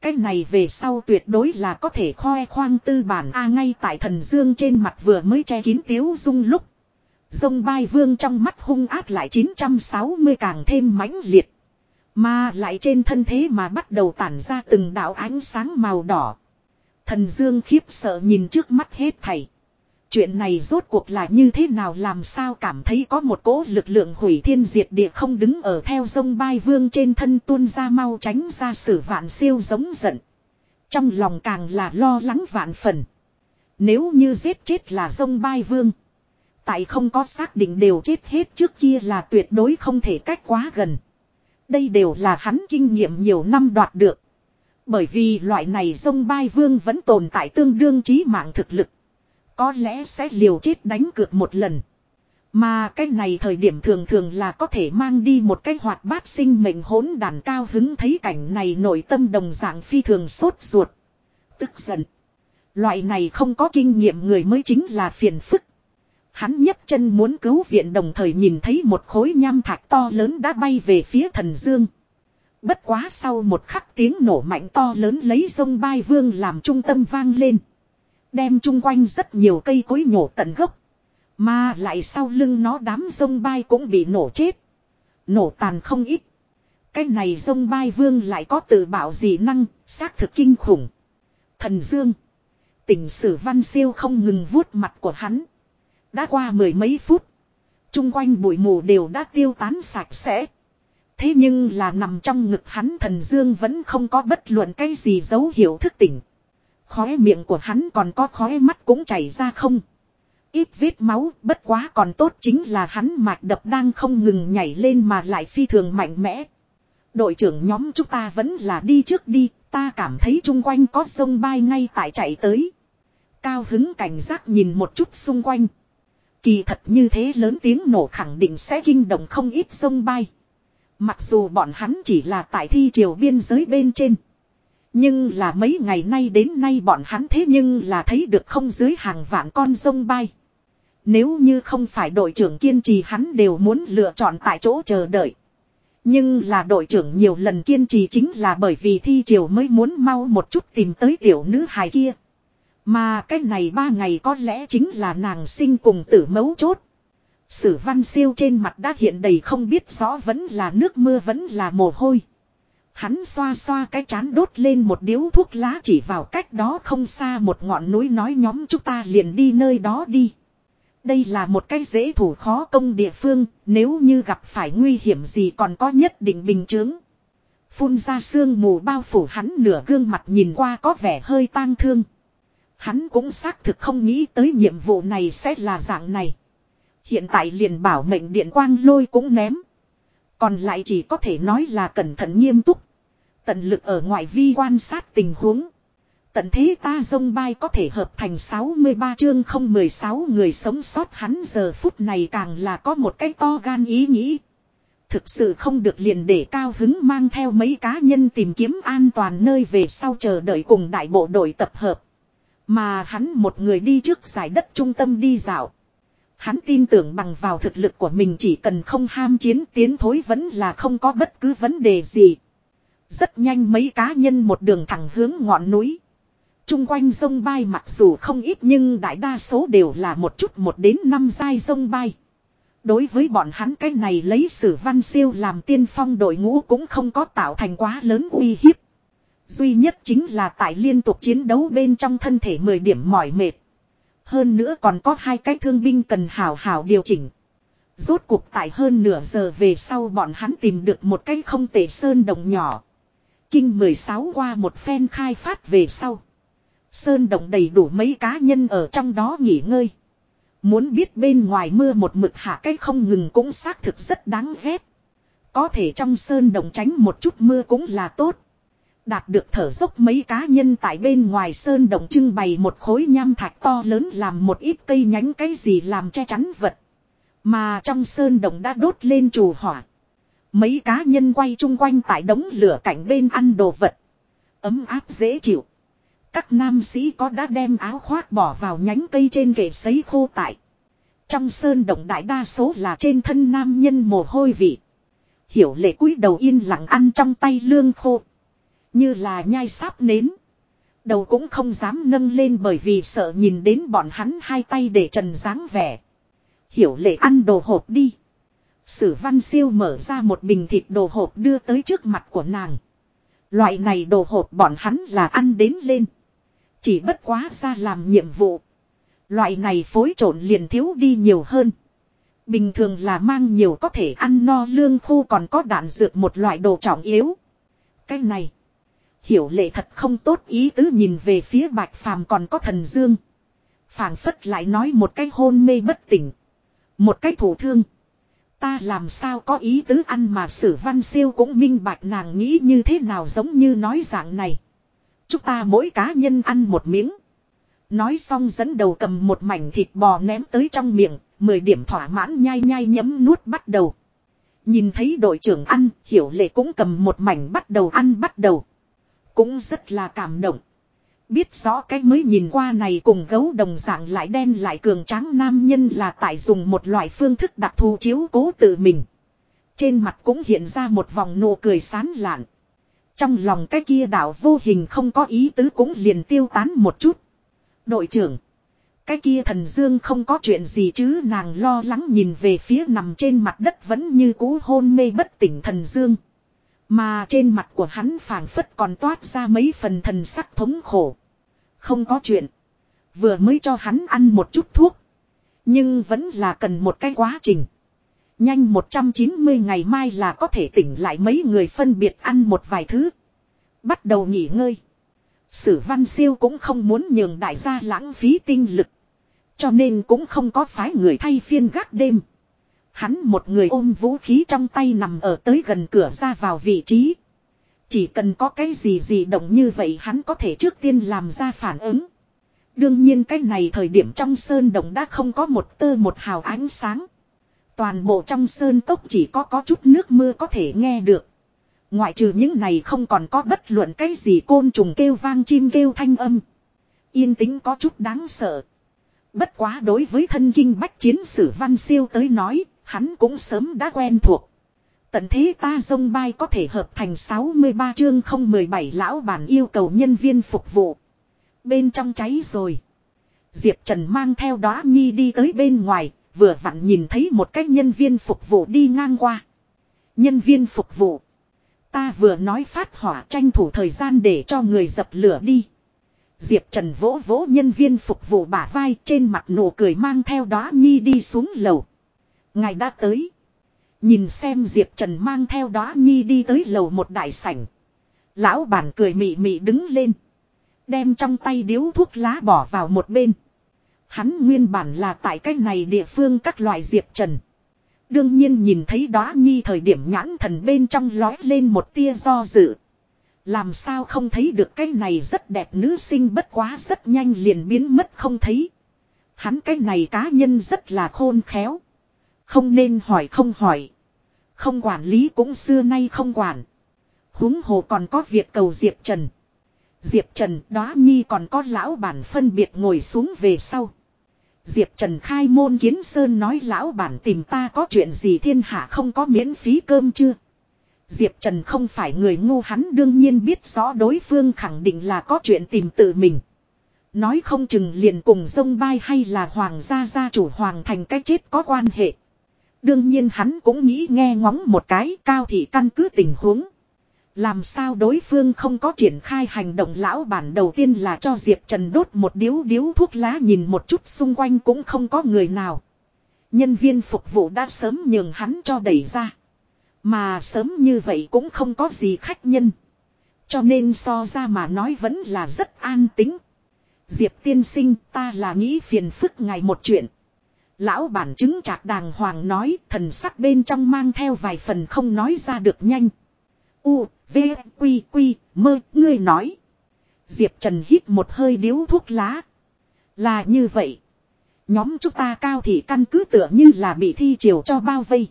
Cái này về sau tuyệt đối là có thể khoe khoang tư bản A ngay tại thần dương trên mặt vừa mới che kín tiếu dung lúc. Dông bai vương trong mắt hung ác lại 960 càng thêm mãnh liệt. Mà lại trên thân thế mà bắt đầu tản ra từng đạo ánh sáng màu đỏ. Thần Dương khiếp sợ nhìn trước mắt hết thảy. Chuyện này rốt cuộc là như thế nào làm sao cảm thấy có một cỗ lực lượng hủy thiên diệt địa không đứng ở theo sông bai vương trên thân tuôn ra mau tránh ra sử vạn siêu giống giận. Trong lòng càng là lo lắng vạn phần. Nếu như giết chết là sông bai vương. Tại không có xác định đều chết hết trước kia là tuyệt đối không thể cách quá gần. Đây đều là hắn kinh nghiệm nhiều năm đoạt được. Bởi vì loại này sông Bai Vương vẫn tồn tại tương đương trí mạng thực lực. Có lẽ sẽ liều chết đánh cược một lần. Mà cái này thời điểm thường thường là có thể mang đi một cái hoạt bát sinh mệnh hỗn đàn cao hứng thấy cảnh này nội tâm đồng dạng phi thường sốt ruột. Tức giận. Loại này không có kinh nghiệm người mới chính là phiền phức. Hắn nhấc chân muốn cứu viện đồng thời nhìn thấy một khối nham thạch to lớn đã bay về phía thần dương. Bất quá sau một khắc tiếng nổ mạnh to lớn lấy sông Bai Vương làm trung tâm vang lên. Đem chung quanh rất nhiều cây cối nhổ tận gốc. Mà lại sau lưng nó đám sông Bai cũng bị nổ chết. Nổ tàn không ít. Cái này sông Bai Vương lại có tự bảo dị năng, xác thực kinh khủng. Thần Dương. Tỉnh sử văn siêu không ngừng vuốt mặt của hắn. Đã qua mười mấy phút. Trung quanh bụi mù đều đã tiêu tán sạch sẽ. Thế nhưng là nằm trong ngực hắn thần dương vẫn không có bất luận cái gì dấu hiệu thức tỉnh. Khóe miệng của hắn còn có khóe mắt cũng chảy ra không. Ít vết máu bất quá còn tốt chính là hắn mạch đập đang không ngừng nhảy lên mà lại phi thường mạnh mẽ. Đội trưởng nhóm chúng ta vẫn là đi trước đi, ta cảm thấy chung quanh có sông bay ngay tại chạy tới. Cao hứng cảnh giác nhìn một chút xung quanh. Kỳ thật như thế lớn tiếng nổ khẳng định sẽ kinh động không ít sông bay. Mặc dù bọn hắn chỉ là tại thi triều biên giới bên trên. Nhưng là mấy ngày nay đến nay bọn hắn thế nhưng là thấy được không dưới hàng vạn con sông bay. Nếu như không phải đội trưởng kiên trì hắn đều muốn lựa chọn tại chỗ chờ đợi. Nhưng là đội trưởng nhiều lần kiên trì chính là bởi vì thi triều mới muốn mau một chút tìm tới tiểu nữ hài kia. Mà cái này ba ngày có lẽ chính là nàng sinh cùng tử mấu chốt. Sử văn siêu trên mặt đã hiện đầy không biết rõ vẫn là nước mưa vẫn là mồ hôi. Hắn xoa xoa cái chán đốt lên một điếu thuốc lá chỉ vào cách đó không xa một ngọn núi nói nhóm chúng ta liền đi nơi đó đi. Đây là một cái dễ thủ khó công địa phương, nếu như gặp phải nguy hiểm gì còn có nhất định bình chứng. Phun ra sương mù bao phủ hắn nửa gương mặt nhìn qua có vẻ hơi tang thương. Hắn cũng xác thực không nghĩ tới nhiệm vụ này sẽ là dạng này. Hiện tại liền bảo mệnh điện quang lôi cũng ném. Còn lại chỉ có thể nói là cẩn thận nghiêm túc. Tận lực ở ngoại vi quan sát tình huống. Tận thế ta dông bay có thể hợp thành 63 chương không 16 người sống sót hắn giờ phút này càng là có một cái to gan ý nghĩ. Thực sự không được liền để cao hứng mang theo mấy cá nhân tìm kiếm an toàn nơi về sau chờ đợi cùng đại bộ đội tập hợp. Mà hắn một người đi trước giải đất trung tâm đi dạo. Hắn tin tưởng bằng vào thực lực của mình chỉ cần không ham chiến tiến thối vẫn là không có bất cứ vấn đề gì. Rất nhanh mấy cá nhân một đường thẳng hướng ngọn núi. Trung quanh sông bay mặc dù không ít nhưng đại đa số đều là một chút một đến năm giai sông bay. Đối với bọn hắn cái này lấy sử văn siêu làm tiên phong đội ngũ cũng không có tạo thành quá lớn uy hiếp. Duy nhất chính là tại liên tục chiến đấu bên trong thân thể 10 điểm mỏi mệt. Hơn nữa còn có hai cái thương binh cần hào hào điều chỉnh. Rốt cuộc tại hơn nửa giờ về sau bọn hắn tìm được một cái không tể sơn đồng nhỏ. Kinh 16 qua một phen khai phát về sau. Sơn động đầy đủ mấy cá nhân ở trong đó nghỉ ngơi. Muốn biết bên ngoài mưa một mực hạ cái không ngừng cũng xác thực rất đáng ghét. Có thể trong sơn động tránh một chút mưa cũng là tốt. Đạt được thở dốc mấy cá nhân tại bên ngoài sơn động trưng bày một khối nham thạch to lớn làm một ít cây nhánh cái gì làm che chắn vật. Mà trong sơn động đã đốt lên trù hỏa. Mấy cá nhân quay chung quanh tại đống lửa cạnh bên ăn đồ vật. Ấm áp dễ chịu. Các nam sĩ có đã đem áo khoác bỏ vào nhánh cây trên kệ sấy khô tại. Trong sơn động đại đa số là trên thân nam nhân mồ hôi vị. Hiểu lệ cúi đầu yên lặng ăn trong tay lương khô. Như là nhai sáp nến. Đầu cũng không dám nâng lên bởi vì sợ nhìn đến bọn hắn hai tay để trần dáng vẻ. Hiểu lệ ăn đồ hộp đi. Sử văn siêu mở ra một bình thịt đồ hộp đưa tới trước mặt của nàng. Loại này đồ hộp bọn hắn là ăn đến lên. Chỉ bất quá ra làm nhiệm vụ. Loại này phối trộn liền thiếu đi nhiều hơn. Bình thường là mang nhiều có thể ăn no lương khô còn có đạn dược một loại đồ trọng yếu. Cái này. Hiểu lệ thật không tốt ý tứ nhìn về phía bạch phàm còn có thần dương. phảng phất lại nói một cái hôn mê bất tỉnh. Một cái thủ thương. Ta làm sao có ý tứ ăn mà sử văn siêu cũng minh bạch nàng nghĩ như thế nào giống như nói dạng này. Chúng ta mỗi cá nhân ăn một miếng. Nói xong dẫn đầu cầm một mảnh thịt bò ném tới trong miệng, mười điểm thỏa mãn nhai nhai nhấm nuốt bắt đầu. Nhìn thấy đội trưởng ăn, hiểu lệ cũng cầm một mảnh bắt đầu ăn bắt đầu. Cũng rất là cảm động. Biết rõ cái mới nhìn qua này cùng gấu đồng dạng lại đen lại cường tráng nam nhân là tại dùng một loại phương thức đặc thù chiếu cố tự mình. Trên mặt cũng hiện ra một vòng nụ cười sán lạn. Trong lòng cái kia đảo vô hình không có ý tứ cũng liền tiêu tán một chút. Đội trưởng. Cái kia thần dương không có chuyện gì chứ nàng lo lắng nhìn về phía nằm trên mặt đất vẫn như cú hôn mê bất tỉnh thần dương. Mà trên mặt của hắn phảng phất còn toát ra mấy phần thần sắc thống khổ. Không có chuyện. Vừa mới cho hắn ăn một chút thuốc. Nhưng vẫn là cần một cái quá trình. Nhanh 190 ngày mai là có thể tỉnh lại mấy người phân biệt ăn một vài thứ. Bắt đầu nghỉ ngơi. Sử văn siêu cũng không muốn nhường đại gia lãng phí tinh lực. Cho nên cũng không có phái người thay phiên gác đêm. Hắn một người ôm vũ khí trong tay nằm ở tới gần cửa ra vào vị trí. Chỉ cần có cái gì gì động như vậy hắn có thể trước tiên làm ra phản ứng. Đương nhiên cái này thời điểm trong sơn động đã không có một tơ một hào ánh sáng. Toàn bộ trong sơn cốc chỉ có có chút nước mưa có thể nghe được. Ngoại trừ những này không còn có bất luận cái gì côn trùng kêu vang chim kêu thanh âm. Yên tĩnh có chút đáng sợ. Bất quá đối với thân kinh bách chiến sử văn siêu tới nói, hắn cũng sớm đã quen thuộc. Tận thế ta dông bay có thể hợp thành 63 chương 017 lão bản yêu cầu nhân viên phục vụ. Bên trong cháy rồi. Diệp Trần mang theo đó nhi đi tới bên ngoài, vừa vặn nhìn thấy một cái nhân viên phục vụ đi ngang qua. Nhân viên phục vụ. Ta vừa nói phát hỏa tranh thủ thời gian để cho người dập lửa đi. Diệp Trần vỗ vỗ nhân viên phục vụ bả vai trên mặt nụ cười mang theo đó nhi đi xuống lầu. Ngài đã tới. Nhìn xem Diệp Trần mang theo đó nhi đi tới lầu một đại sảnh. Lão bản cười mị mị đứng lên. Đem trong tay điếu thuốc lá bỏ vào một bên. Hắn nguyên bản là tại cách này địa phương các loại Diệp Trần. Đương nhiên nhìn thấy đó nhi thời điểm nhãn thần bên trong lói lên một tia do dự. Làm sao không thấy được cái này rất đẹp nữ sinh bất quá rất nhanh liền biến mất không thấy. Hắn cái này cá nhân rất là khôn khéo. Không nên hỏi không hỏi. Không quản lý cũng xưa nay không quản. huống hồ còn có việc cầu Diệp Trần. Diệp Trần đó nhi còn có lão bản phân biệt ngồi xuống về sau. Diệp Trần khai môn kiến sơn nói lão bản tìm ta có chuyện gì thiên hạ không có miễn phí cơm chưa. Diệp Trần không phải người ngu, hắn đương nhiên biết rõ đối phương khẳng định là có chuyện tìm tự mình. Nói không chừng liền cùng sông bay hay là hoàng gia gia chủ hoàng thành cách chết có quan hệ. Đương nhiên hắn cũng nghĩ nghe ngóng một cái cao thị căn cứ tình huống. Làm sao đối phương không có triển khai hành động lão bản đầu tiên là cho Diệp Trần đốt một điếu điếu thuốc lá nhìn một chút xung quanh cũng không có người nào. Nhân viên phục vụ đã sớm nhường hắn cho đẩy ra. Mà sớm như vậy cũng không có gì khách nhân. Cho nên so ra mà nói vẫn là rất an tính. Diệp tiên sinh, ta là nghĩ phiền phức ngài một chuyện. Lão bản chứng chạc đàng hoàng nói thần sắc bên trong mang theo vài phần không nói ra được nhanh. U, V, Quy, Quy, mơ, ngươi nói. Diệp Trần hít một hơi điếu thuốc lá. Là như vậy. Nhóm chúng ta cao thì căn cứ tựa như là bị thi triều cho bao vây.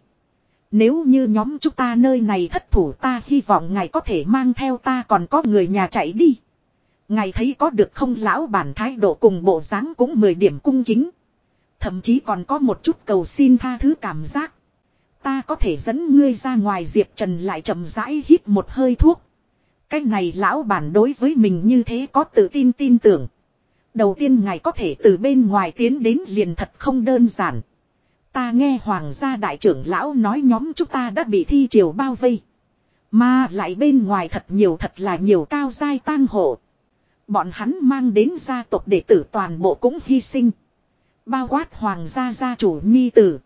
Nếu như nhóm chúng ta nơi này thất thủ ta hy vọng ngài có thể mang theo ta còn có người nhà chạy đi. Ngài thấy có được không lão bản thái độ cùng bộ dáng cũng 10 điểm cung kính. Thậm chí còn có một chút cầu xin tha thứ cảm giác. Ta có thể dẫn ngươi ra ngoài Diệp Trần lại chậm rãi hít một hơi thuốc. Cái này lão bản đối với mình như thế có tự tin tin tưởng. Đầu tiên ngài có thể từ bên ngoài tiến đến liền thật không đơn giản. Ta nghe hoàng gia đại trưởng lão nói nhóm chúng ta đã bị thi triều bao vây. Mà lại bên ngoài thật nhiều thật là nhiều cao dai tang hộ. Bọn hắn mang đến gia tộc đệ tử toàn bộ cũng hy sinh. Bao quát hoàng gia gia chủ nhi tử.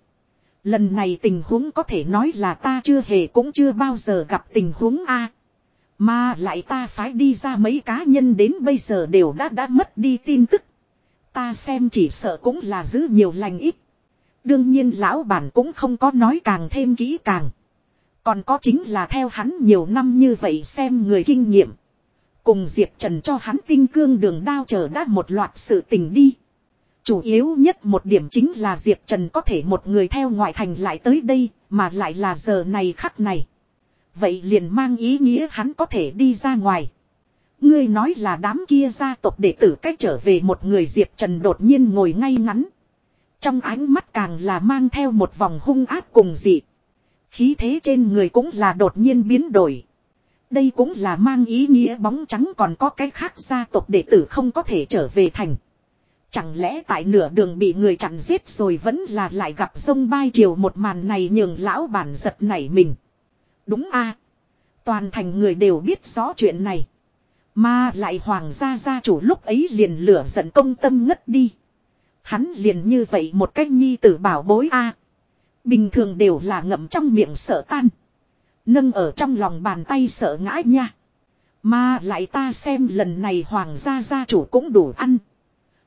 Lần này tình huống có thể nói là ta chưa hề cũng chưa bao giờ gặp tình huống A. Mà lại ta phải đi ra mấy cá nhân đến bây giờ đều đã đã mất đi tin tức. Ta xem chỉ sợ cũng là giữ nhiều lành ít. Đương nhiên lão bản cũng không có nói càng thêm kỹ càng. Còn có chính là theo hắn nhiều năm như vậy xem người kinh nghiệm. Cùng Diệp Trần cho hắn tinh cương đường đao chờ đã một loạt sự tình đi. Chủ yếu nhất một điểm chính là Diệp Trần có thể một người theo ngoại thành lại tới đây, mà lại là giờ này khắc này. Vậy liền mang ý nghĩa hắn có thể đi ra ngoài. Ngươi nói là đám kia gia tộc đệ tử cách trở về một người Diệp Trần đột nhiên ngồi ngay ngắn. Trong ánh mắt càng là mang theo một vòng hung ác cùng dị. Khí thế trên người cũng là đột nhiên biến đổi. Đây cũng là mang ý nghĩa bóng trắng còn có cái khác gia tộc đệ tử không có thể trở về thành. Chẳng lẽ tại nửa đường bị người chặn giết rồi vẫn là lại gặp sông bay chiều một màn này nhường lão bản giật nảy mình. Đúng a Toàn thành người đều biết rõ chuyện này. Mà lại hoàng gia gia chủ lúc ấy liền lửa giận công tâm ngất đi. Hắn liền như vậy một cách nhi tử bảo bối a Bình thường đều là ngậm trong miệng sợ tan. Nâng ở trong lòng bàn tay sợ ngã nha. Mà lại ta xem lần này hoàng gia gia chủ cũng đủ ăn.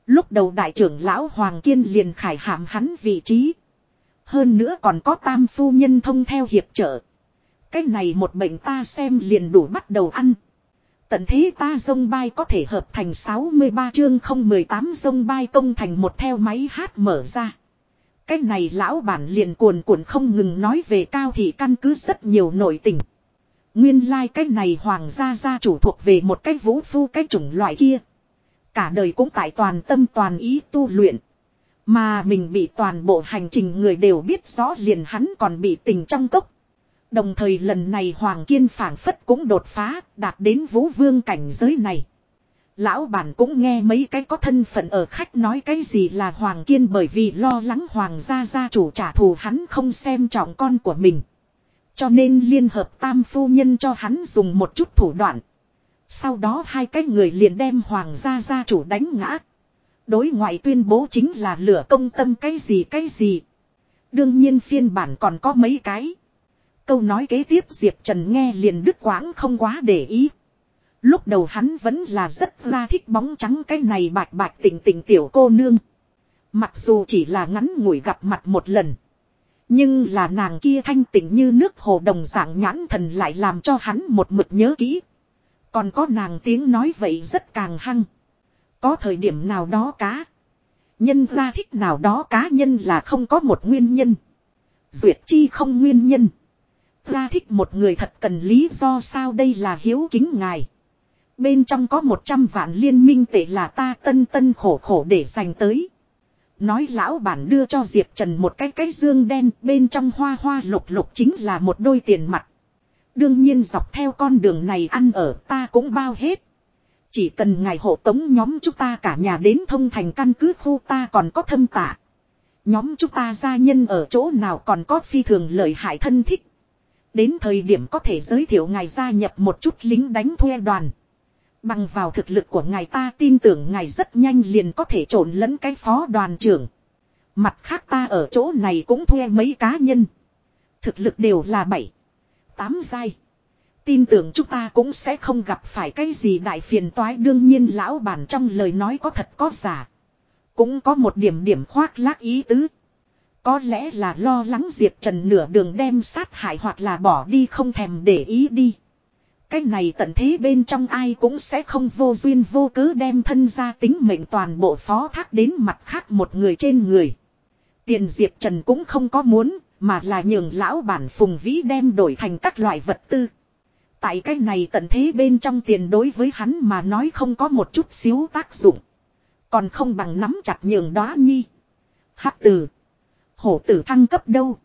Lúc đầu đại trưởng lão Hoàng Kiên liền khải hàm hắn vị trí. Hơn nữa còn có tam phu nhân thông theo hiệp trợ. Cái này một bệnh ta xem liền đủ bắt đầu ăn. Tận thế ta dông bay có thể hợp thành 63 chương 018 dông bay công thành một theo máy hát mở ra. Cái này lão bản liền cuồn cuộn không ngừng nói về cao thị căn cứ rất nhiều nội tình. Nguyên lai like cái này hoàng gia gia chủ thuộc về một cái vũ phu cái chủng loại kia. Cả đời cũng tại toàn tâm toàn ý tu luyện. Mà mình bị toàn bộ hành trình người đều biết rõ liền hắn còn bị tình trong cốc. Đồng thời lần này Hoàng Kiên phảng phất cũng đột phá, đạt đến vũ vương cảnh giới này. Lão bản cũng nghe mấy cái có thân phận ở khách nói cái gì là Hoàng Kiên bởi vì lo lắng Hoàng gia gia chủ trả thù hắn không xem trọng con của mình. Cho nên liên hợp tam phu nhân cho hắn dùng một chút thủ đoạn. Sau đó hai cái người liền đem hoàng gia gia chủ đánh ngã. Đối ngoại tuyên bố chính là lửa công tâm cái gì cái gì. Đương nhiên phiên bản còn có mấy cái. Câu nói kế tiếp Diệp Trần nghe liền đứt quãng không quá để ý. Lúc đầu hắn vẫn là rất la thích bóng trắng cái này bạch bạch tỉnh tỉnh tiểu cô nương. Mặc dù chỉ là ngắn ngủi gặp mặt một lần. Nhưng là nàng kia thanh tỉnh như nước hồ đồng dạng nhãn thần lại làm cho hắn một mực nhớ kỹ. Còn có nàng tiếng nói vậy rất càng hăng. Có thời điểm nào đó cá. Nhân ra thích nào đó cá nhân là không có một nguyên nhân. Duyệt chi không nguyên nhân. Ra thích một người thật cần lý do sao đây là hiếu kính ngài. Bên trong có một trăm vạn liên minh tệ là ta tân tân khổ khổ để dành tới. Nói lão bản đưa cho Diệp Trần một cái cái dương đen, bên trong hoa hoa lục lục chính là một đôi tiền mặt. Đương nhiên dọc theo con đường này ăn ở ta cũng bao hết. Chỉ cần ngài hộ tống nhóm chúng ta cả nhà đến thông thành căn cứ khu ta còn có thâm tạ. Nhóm chúng ta gia nhân ở chỗ nào còn có phi thường lợi hại thân thích. Đến thời điểm có thể giới thiệu ngài gia nhập một chút lính đánh thuê đoàn. Bằng vào thực lực của ngài ta tin tưởng ngài rất nhanh liền có thể trộn lẫn cái phó đoàn trưởng. Mặt khác ta ở chỗ này cũng thuê mấy cá nhân. Thực lực đều là bảy, tám giai. Tin tưởng chúng ta cũng sẽ không gặp phải cái gì đại phiền toái đương nhiên lão bản trong lời nói có thật có giả. Cũng có một điểm điểm khoác lác ý tứ. Có lẽ là lo lắng Diệp Trần nửa đường đem sát hại hoặc là bỏ đi không thèm để ý đi. Cái này tận thế bên trong ai cũng sẽ không vô duyên vô cớ đem thân ra tính mệnh toàn bộ phó thác đến mặt khác một người trên người. Tiền Diệp Trần cũng không có muốn, mà là nhường lão bản phùng vĩ đem đổi thành các loại vật tư. Tại cái này tận thế bên trong tiền đối với hắn mà nói không có một chút xíu tác dụng. Còn không bằng nắm chặt nhường đó nhi. Hát từ. Hổ tử thăng cấp đâu.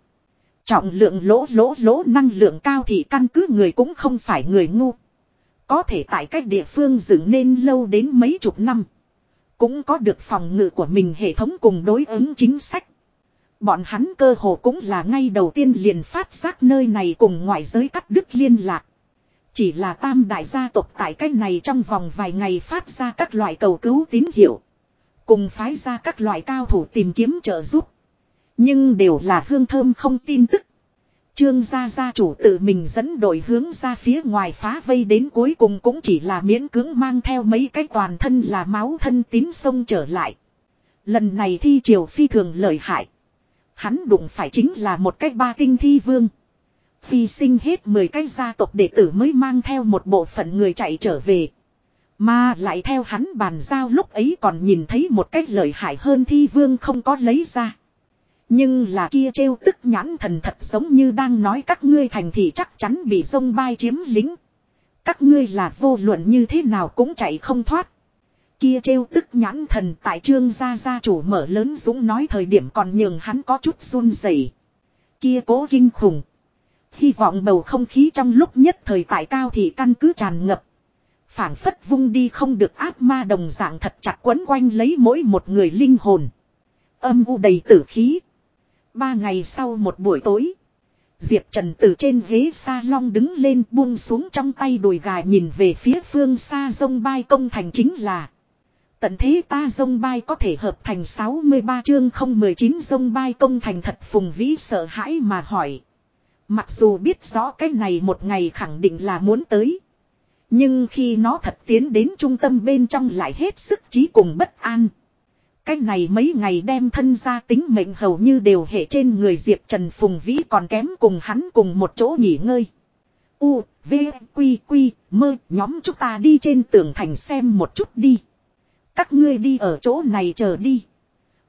Trọng lượng lỗ lỗ lỗ, năng lượng cao thì căn cứ người cũng không phải người ngu. Có thể tại cách địa phương dựng nên lâu đến mấy chục năm. Cũng có được phòng ngự của mình hệ thống cùng đối ứng chính sách. Bọn hắn cơ hồ cũng là ngay đầu tiên liền phát giác nơi này cùng ngoại giới cắt đứt liên lạc. Chỉ là tam đại gia tộc tại cách này trong vòng vài ngày phát ra các loại cầu cứu tín hiệu. Cùng phái ra các loại cao thủ tìm kiếm trợ giúp. Nhưng đều là hương thơm không tin tức. Trương gia gia chủ tự mình dẫn đội hướng ra phía ngoài phá vây đến cuối cùng cũng chỉ là miễn cưỡng mang theo mấy cái toàn thân là máu thân tín sông trở lại. Lần này thi triều phi thường lợi hại. Hắn đụng phải chính là một cái ba tinh thi vương. Phi sinh hết 10 cái gia tộc đệ tử mới mang theo một bộ phận người chạy trở về. Mà lại theo hắn bàn giao lúc ấy còn nhìn thấy một cách lợi hại hơn thi vương không có lấy ra. Nhưng là kia trêu tức nhãn thần thật giống như đang nói các ngươi thành thị chắc chắn bị sông bay chiếm lính. Các ngươi là vô luận như thế nào cũng chạy không thoát. Kia trêu tức nhãn thần tại trương gia gia chủ mở lớn dũng nói thời điểm còn nhường hắn có chút run rẩy. Kia cố kinh khủng. Hy vọng bầu không khí trong lúc nhất thời tại cao thì căn cứ tràn ngập phảng phất vung đi không được ác ma đồng dạng thật chặt quấn quanh lấy mỗi một người linh hồn. Âm u đầy tử khí. Ba ngày sau một buổi tối. Diệp Trần từ trên ghế salon đứng lên buông xuống trong tay đùi gà nhìn về phía phương xa sông bay công thành chính là. Tận thế ta dông bay có thể hợp thành 63 chương 019 dông bay công thành thật phùng vĩ sợ hãi mà hỏi. Mặc dù biết rõ cái này một ngày khẳng định là muốn tới. Nhưng khi nó thật tiến đến trung tâm bên trong lại hết sức trí cùng bất an. Cái này mấy ngày đem thân ra tính mệnh hầu như đều hệ trên người Diệp Trần Phùng Vĩ còn kém cùng hắn cùng một chỗ nghỉ ngơi. U, V, Quy, Quy, mơ, nhóm chúng ta đi trên tường thành xem một chút đi. Các ngươi đi ở chỗ này chờ đi.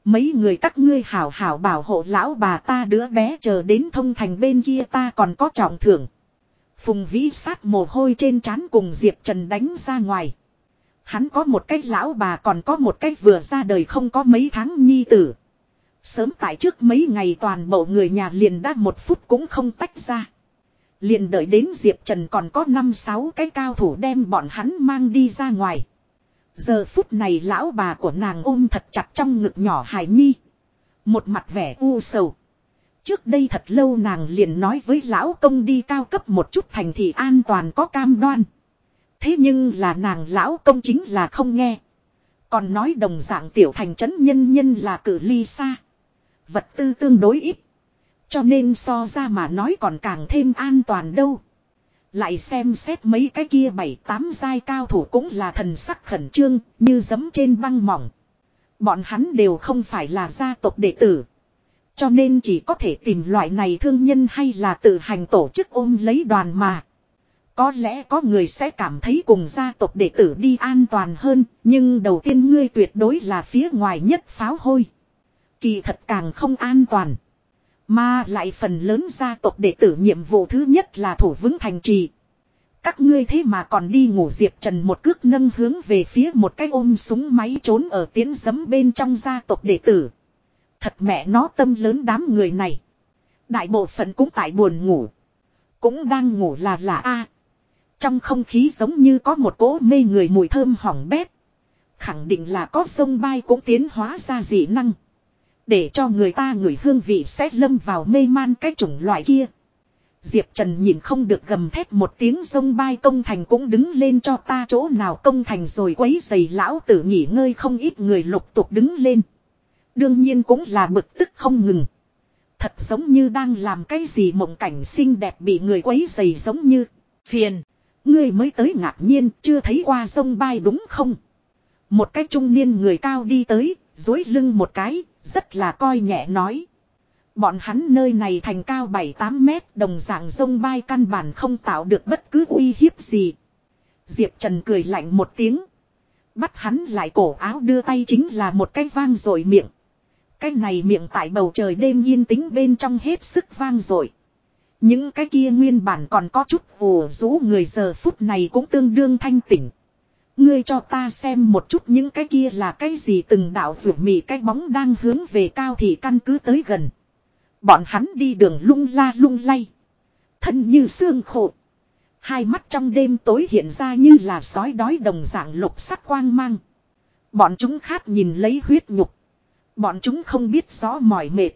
Mấy người các ngươi hảo hảo bảo hộ lão bà ta đứa bé chờ đến thông thành bên kia ta còn có trọng thưởng. Phùng vĩ sát mồ hôi trên trán cùng Diệp Trần đánh ra ngoài. Hắn có một cách lão bà còn có một cách vừa ra đời không có mấy tháng nhi tử. Sớm tại trước mấy ngày toàn bộ người nhà liền đã một phút cũng không tách ra. Liền đợi đến Diệp Trần còn có năm sáu cái cao thủ đem bọn hắn mang đi ra ngoài. Giờ phút này lão bà của nàng ôm thật chặt trong ngực nhỏ hài nhi. Một mặt vẻ u sầu. Trước đây thật lâu nàng liền nói với lão công đi cao cấp một chút thành thị an toàn có cam đoan. Thế nhưng là nàng lão công chính là không nghe. Còn nói đồng dạng tiểu thành trấn nhân nhân là cử ly xa. Vật tư tương đối ít. Cho nên so ra mà nói còn càng thêm an toàn đâu. Lại xem xét mấy cái kia bảy tám giai cao thủ cũng là thần sắc khẩn trương như giấm trên băng mỏng. Bọn hắn đều không phải là gia tộc đệ tử. Cho nên chỉ có thể tìm loại này thương nhân hay là tự hành tổ chức ôm lấy đoàn mà. Có lẽ có người sẽ cảm thấy cùng gia tộc đệ tử đi an toàn hơn, nhưng đầu tiên ngươi tuyệt đối là phía ngoài nhất pháo hôi. Kỳ thật càng không an toàn. Mà lại phần lớn gia tộc đệ tử nhiệm vụ thứ nhất là thủ vững thành trì. Các ngươi thế mà còn đi ngủ Diệp Trần một cước nâng hướng về phía một cái ôm súng máy trốn ở tiến giấm bên trong gia tộc đệ tử. Thật mẹ nó tâm lớn đám người này. Đại bộ phận cũng tại buồn ngủ. Cũng đang ngủ là là A. Trong không khí giống như có một cỗ mê người mùi thơm hỏng bét. Khẳng định là có sông bay cũng tiến hóa ra dị năng. Để cho người ta ngửi hương vị sẽ lâm vào mê man cái chủng loại kia. Diệp Trần nhìn không được gầm thét một tiếng sông bay công thành cũng đứng lên cho ta chỗ nào công thành rồi quấy giày lão tử nghỉ ngơi không ít người lục tục đứng lên. Đương nhiên cũng là bực tức không ngừng. Thật giống như đang làm cái gì mộng cảnh xinh đẹp bị người quấy giày giống như phiền. Ngươi mới tới ngạc nhiên chưa thấy qua sông bay đúng không? Một cái trung niên người cao đi tới, dối lưng một cái, rất là coi nhẹ nói. Bọn hắn nơi này thành cao 7-8 mét, đồng dạng sông bay căn bản không tạo được bất cứ uy hiếp gì. Diệp Trần cười lạnh một tiếng. Bắt hắn lại cổ áo đưa tay chính là một cái vang rồi miệng. Cái này miệng tại bầu trời đêm yên tĩnh bên trong hết sức vang rồi. Những cái kia nguyên bản còn có chút vù rũ người giờ phút này cũng tương đương thanh tỉnh. Ngươi cho ta xem một chút những cái kia là cái gì từng đạo rủ mị cái bóng đang hướng về cao thì căn cứ tới gần. Bọn hắn đi đường lung la lung lay. Thân như xương khổ. Hai mắt trong đêm tối hiện ra như là sói đói đồng dạng lục sắc quang mang. Bọn chúng khát nhìn lấy huyết nhục. Bọn chúng không biết rõ mỏi mệt.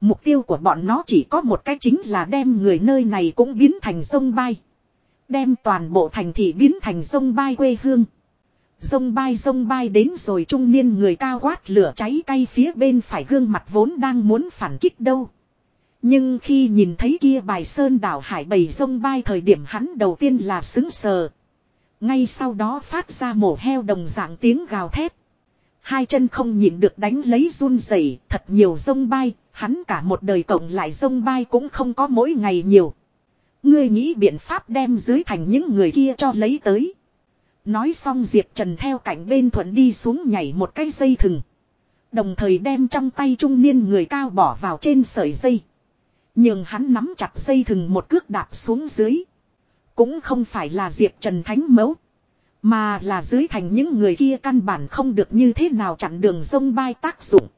Mục tiêu của bọn nó chỉ có một cái chính là đem người nơi này cũng biến thành sông bay. Đem toàn bộ thành thị biến thành sông bay quê hương. Sông bay sông bay đến rồi trung niên người cao quát lửa cháy cay phía bên phải gương mặt vốn đang muốn phản kích đâu. Nhưng khi nhìn thấy kia bài sơn đảo hải bầy sông bay thời điểm hắn đầu tiên là xứng sờ. Ngay sau đó phát ra mổ heo đồng dạng tiếng gào thét. Hai chân không nhịn được đánh lấy run rẩy, thật nhiều sông bay, hắn cả một đời cộng lại sông bay cũng không có mỗi ngày nhiều. Ngươi nghĩ biện pháp đem dưới thành những người kia cho lấy tới. Nói xong Diệp Trần theo cạnh bên thuận đi xuống nhảy một cái dây thừng. Đồng thời đem trong tay trung niên người cao bỏ vào trên sợi dây. Nhưng hắn nắm chặt dây thừng một cước đạp xuống dưới. Cũng không phải là Diệp Trần thánh mẫu. Mà là dưới thành những người kia căn bản không được như thế nào chặn đường sông bay tác dụng.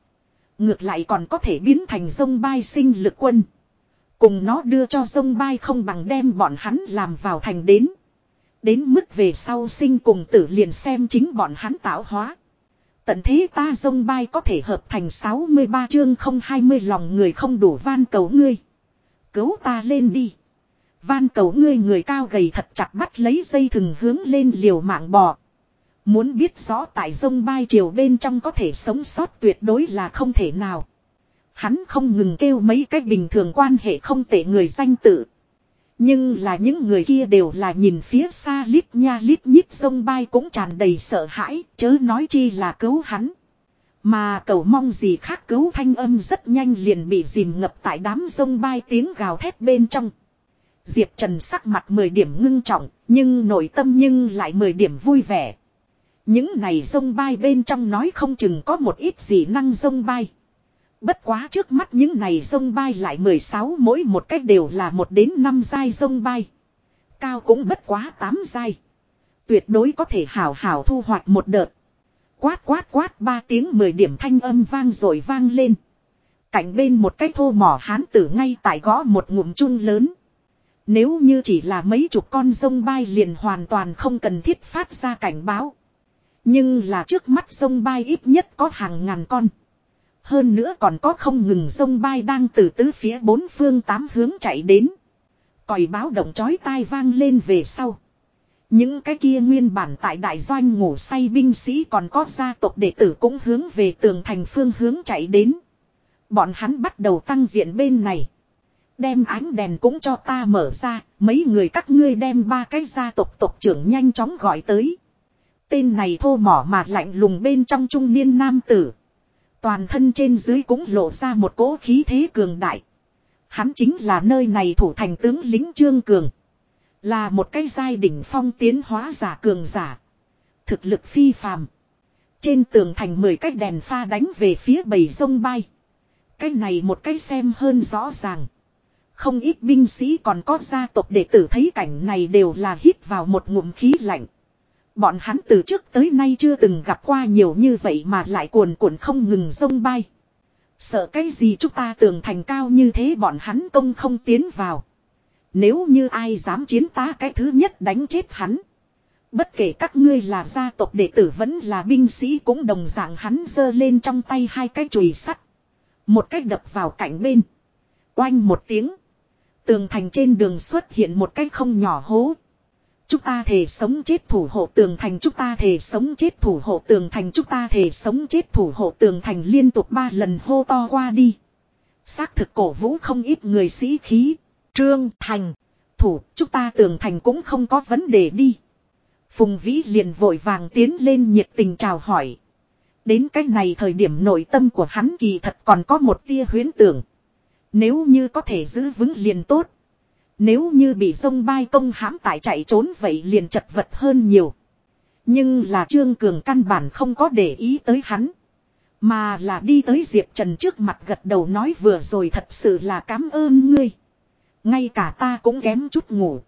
Ngược lại còn có thể biến thành sông bay sinh lực quân. Cùng nó đưa cho sông bay không bằng đem bọn hắn làm vào thành đến. Đến mức về sau sinh cùng tử liền xem chính bọn hắn tạo hóa. Tận thế ta sông bay có thể hợp thành 63 chương không 20 lòng người không đủ van cầu ngươi. Cứu ta lên đi. Van cầu ngươi người cao gầy thật chặt bắt lấy dây thừng hướng lên liều mạng bò. Muốn biết rõ tại sông bay triều bên trong có thể sống sót tuyệt đối là không thể nào. Hắn không ngừng kêu mấy cách bình thường quan hệ không tệ người danh tự. Nhưng là những người kia đều là nhìn phía xa lít nha lít nhít sông bay cũng tràn đầy sợ hãi, chớ nói chi là cứu hắn. Mà cầu mong gì khác cứu thanh âm rất nhanh liền bị dìm ngập tại đám sông bay tiếng gào thét bên trong. Diệp Trần sắc mặt 10 điểm ngưng trọng, nhưng nội tâm nhưng lại 10 điểm vui vẻ. Những này sông bay bên trong nói không chừng có một ít gì năng sông bay. Bất quá trước mắt những này sông bay lại 16 mỗi một cách đều là một đến 5 giai sông bay. Cao cũng bất quá 8 giai. Tuyệt đối có thể hảo hảo thu hoạch một đợt. Quát quát quát ba tiếng 10 điểm thanh âm vang rồi vang lên. Cạnh bên một cái thô mỏ hán tử ngay tại gõ một ngụm chun lớn. Nếu như chỉ là mấy chục con sông bay liền hoàn toàn không cần thiết phát ra cảnh báo. Nhưng là trước mắt sông bay ít nhất có hàng ngàn con. Hơn nữa còn có không ngừng sông bay đang từ tứ phía bốn phương tám hướng chạy đến. Còi báo động chói tai vang lên về sau. Những cái kia nguyên bản tại đại doanh ngủ say binh sĩ còn có gia tộc đệ tử cũng hướng về tường thành phương hướng chạy đến. Bọn hắn bắt đầu tăng viện bên này. Đem ánh đèn cũng cho ta mở ra, mấy người các ngươi đem ba cái gia tộc tộc trưởng nhanh chóng gọi tới. Tên này thô mỏ mà lạnh lùng bên trong trung niên nam tử. Toàn thân trên dưới cũng lộ ra một cỗ khí thế cường đại. Hắn chính là nơi này thủ thành tướng lính Trương Cường. Là một cái giai đỉnh phong tiến hóa giả cường giả. Thực lực phi phàm. Trên tường thành 10 cái đèn pha đánh về phía bầy sông bay. Cái này một cái xem hơn rõ ràng. Không ít binh sĩ còn có gia tộc đệ tử thấy cảnh này đều là hít vào một ngụm khí lạnh. Bọn hắn từ trước tới nay chưa từng gặp qua nhiều như vậy mà lại cuồn cuộn không ngừng sông bay. Sợ cái gì chúng ta tường thành cao như thế bọn hắn công không tiến vào. Nếu như ai dám chiến ta cái thứ nhất đánh chết hắn. Bất kể các ngươi là gia tộc đệ tử vẫn là binh sĩ cũng đồng dạng hắn giơ lên trong tay hai cái chùy sắt. Một cách đập vào cạnh bên. Oanh một tiếng. Tường thành trên đường xuất hiện một cái không nhỏ hố. Chúng ta thể sống chết thủ hộ tường thành, chúng ta thể sống chết thủ hộ tường thành, chúng ta thể sống chết thủ hộ tường thành liên tục ba lần hô to qua đi. Xác thực cổ vũ không ít người sĩ khí. Trương Thành. Thủ, chúng ta tường thành cũng không có vấn đề đi. Phùng Vĩ liền vội vàng tiến lên nhiệt tình chào hỏi. Đến cách này thời điểm nội tâm của hắn kỳ thật còn có một tia huyến tưởng. Nếu như có thể giữ vững liền tốt. Nếu như bị sông bay công hãm tại chạy trốn vậy liền chật vật hơn nhiều. Nhưng là Trương Cường căn bản không có để ý tới hắn. Mà là đi tới Diệp Trần trước mặt gật đầu nói vừa rồi thật sự là cảm ơn ngươi. Ngay cả ta cũng kém chút ngủ.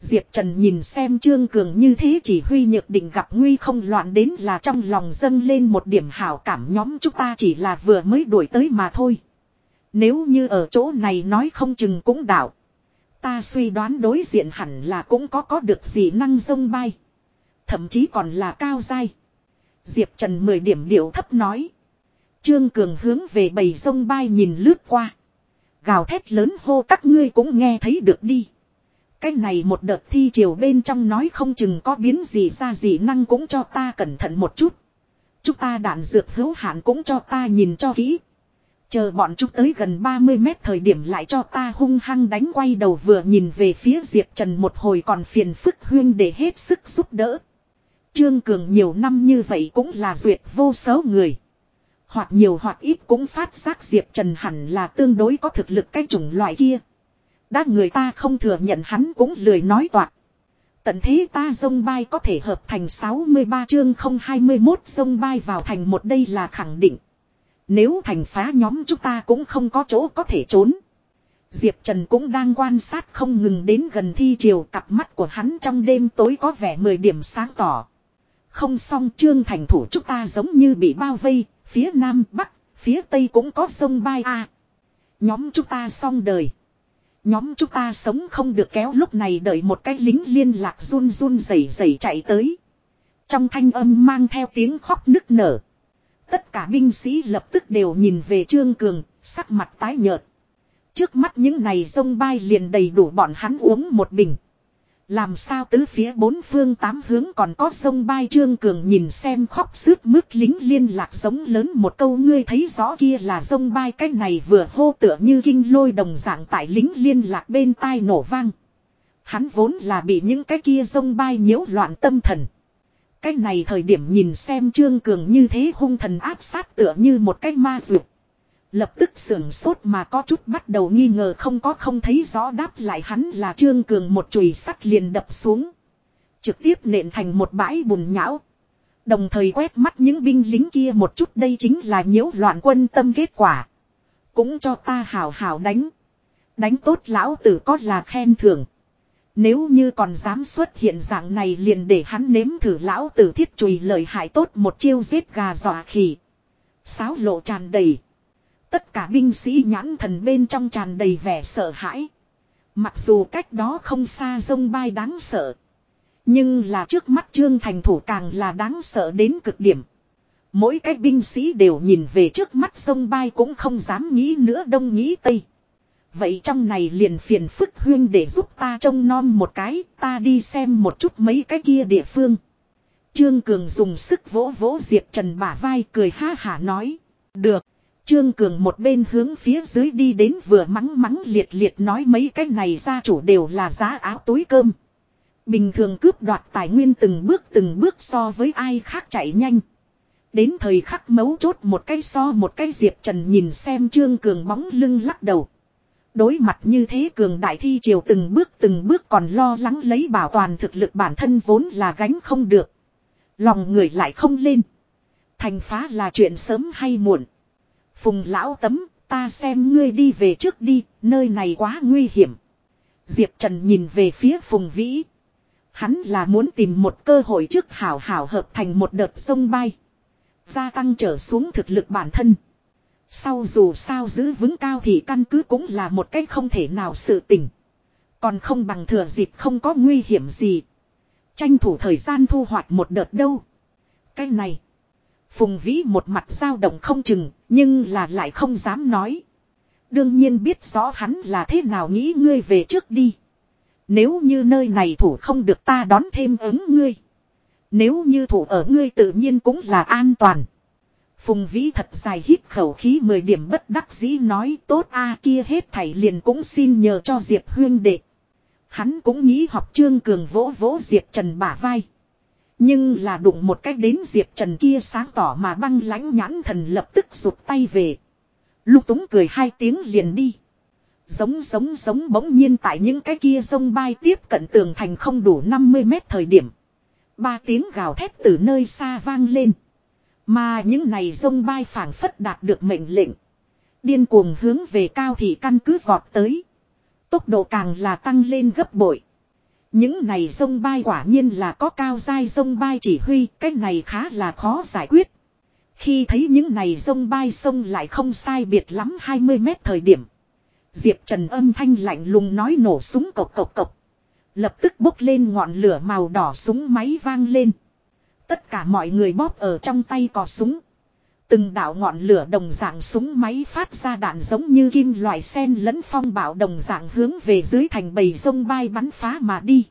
Diệp Trần nhìn xem Trương Cường như thế chỉ huy nhược định gặp nguy không loạn đến là trong lòng dâng lên một điểm hảo cảm nhóm chúng ta chỉ là vừa mới đuổi tới mà thôi. Nếu như ở chỗ này nói không chừng cũng đảo. Ta suy đoán đối diện hẳn là cũng có có được gì năng sông bay. Thậm chí còn là cao dai. Diệp Trần mười điểm điệu thấp nói. Trương Cường hướng về bầy sông bay nhìn lướt qua. Gào thét lớn hô các ngươi cũng nghe thấy được đi. Cái này một đợt thi chiều bên trong nói không chừng có biến gì ra gì năng cũng cho ta cẩn thận một chút. Chúng ta đạn dược hữu hạn cũng cho ta nhìn cho kỹ. Chờ bọn chúng tới gần 30 mét thời điểm lại cho ta hung hăng đánh quay đầu vừa nhìn về phía Diệp Trần một hồi còn phiền phức huyên để hết sức giúp đỡ. Trương Cường nhiều năm như vậy cũng là duyệt vô số người. Hoặc nhiều hoặc ít cũng phát giác Diệp Trần hẳn là tương đối có thực lực cái chủng loại kia. Đã người ta không thừa nhận hắn cũng lười nói toạc. Tận thế ta dông bay có thể hợp thành 63 chương 021 dông bay vào thành một đây là khẳng định. Nếu thành phá nhóm chúng ta cũng không có chỗ có thể trốn. Diệp Trần cũng đang quan sát không ngừng đến gần thi triều cặp mắt của hắn trong đêm tối có vẻ 10 điểm sáng tỏ. Không xong trương thành thủ chúng ta giống như bị bao vây, phía nam, bắc, phía tây cũng có sông bay a Nhóm chúng ta xong đời. Nhóm chúng ta sống không được kéo lúc này đợi một cái lính liên lạc run run rẩy rẩy chạy tới. Trong thanh âm mang theo tiếng khóc nức nở. Tất cả binh sĩ lập tức đều nhìn về Trương Cường, sắc mặt tái nhợt. Trước mắt những này sông bay liền đầy đủ bọn hắn uống một bình. Làm sao tứ phía bốn phương tám hướng còn có sông bay Trương Cường nhìn xem khóc sướt mướt lính liên lạc giống lớn một câu ngươi thấy rõ kia là sông bay cái này vừa hô tựa như kinh lôi đồng dạng tại lính liên lạc bên tai nổ vang. Hắn vốn là bị những cái kia sông bay nhiễu loạn tâm thần. Cái này thời điểm nhìn xem Trương Cường như thế hung thần áp sát tựa như một cái ma dược. Lập tức sưởng sốt mà có chút bắt đầu nghi ngờ không có không thấy rõ đáp lại hắn là Trương Cường một chùy sắt liền đập xuống. Trực tiếp nện thành một bãi bùn nhão. Đồng thời quét mắt những binh lính kia một chút đây chính là nhiễu loạn quân tâm kết quả. Cũng cho ta hào hào đánh. Đánh tốt lão tử có là khen thưởng. Nếu như còn dám xuất hiện dạng này liền để hắn nếm thử lão tử thiết chùy lời hại tốt một chiêu giết gà dọa khỉ. Sáo lộ tràn đầy. Tất cả binh sĩ nhãn thần bên trong tràn đầy vẻ sợ hãi. Mặc dù cách đó không xa sông bay đáng sợ. Nhưng là trước mắt trương thành thủ càng là đáng sợ đến cực điểm. Mỗi cái binh sĩ đều nhìn về trước mắt sông bay cũng không dám nghĩ nữa đông nghĩ tây. Vậy trong này liền phiền phức huyên để giúp ta trông non một cái, ta đi xem một chút mấy cái kia địa phương. Trương Cường dùng sức vỗ vỗ Diệp Trần bả vai cười ha hả nói. Được. Trương Cường một bên hướng phía dưới đi đến vừa mắng mắng liệt liệt nói mấy cái này gia chủ đều là giá áo túi cơm. Bình thường cướp đoạt tài nguyên từng bước từng bước so với ai khác chạy nhanh. Đến thời khắc mấu chốt một cái so một cái Diệp Trần nhìn xem Trương Cường bóng lưng lắc đầu. Đối mặt như thế cường đại thi triều từng bước từng bước còn lo lắng lấy bảo toàn thực lực bản thân vốn là gánh không được. Lòng người lại không lên. Thành phá là chuyện sớm hay muộn. Phùng lão tấm, ta xem ngươi đi về trước đi, nơi này quá nguy hiểm. Diệp Trần nhìn về phía Phùng Vĩ. Hắn là muốn tìm một cơ hội trước hảo hảo hợp thành một đợt sông bay. Gia tăng trở xuống thực lực bản thân. Sau dù sao giữ vững cao thì căn cứ cũng là một cách không thể nào sự tỉnh. Còn không bằng thừa dịp không có nguy hiểm gì. Tranh thủ thời gian thu hoạch một đợt đâu. Cái này. Phùng Vĩ một mặt dao động không chừng, nhưng là lại không dám nói. Đương nhiên biết rõ hắn là thế nào nghĩ ngươi về trước đi. Nếu như nơi này thủ không được ta đón thêm ứng ngươi. Nếu như thủ ở ngươi tự nhiên cũng là an toàn. Phùng Vĩ thật dài hít khẩu khí 10 điểm bất đắc dĩ nói, tốt a, kia hết thảy liền cũng xin nhờ cho Diệp Huyên đệ. Hắn cũng nghĩ học Trương Cường vỗ vỗ Diệp Trần bả vai. Nhưng là đụng một cách đến Diệp Trần kia sáng tỏ mà băng lãnh nhãn thần lập tức rụt tay về. Lúc túng cười hai tiếng liền đi. Giống giống giống bỗng nhiên tại những cái kia sông bay tiếp cận tường thành không đủ 50 mét thời điểm. Ba tiếng gào thét từ nơi xa vang lên. Mà những này sông bay phảng phất đạt được mệnh lệnh. Điên cuồng hướng về cao thì căn cứ vọt tới. Tốc độ càng là tăng lên gấp bội. Những này sông bay quả nhiên là có cao dai sông bay chỉ huy, cái này khá là khó giải quyết. Khi thấy những này sông bay sông lại không sai biệt lắm 20 mét thời điểm. Diệp Trần âm thanh lạnh lùng nói nổ súng cộc cộc cộc. Lập tức bốc lên ngọn lửa màu đỏ súng máy vang lên. Tất cả mọi người bóp ở trong tay cò súng. Từng đạo ngọn lửa đồng dạng súng máy phát ra đạn giống như kim loại sen lẫn phong bạo đồng dạng hướng về dưới thành bầy sông bay bắn phá mà đi.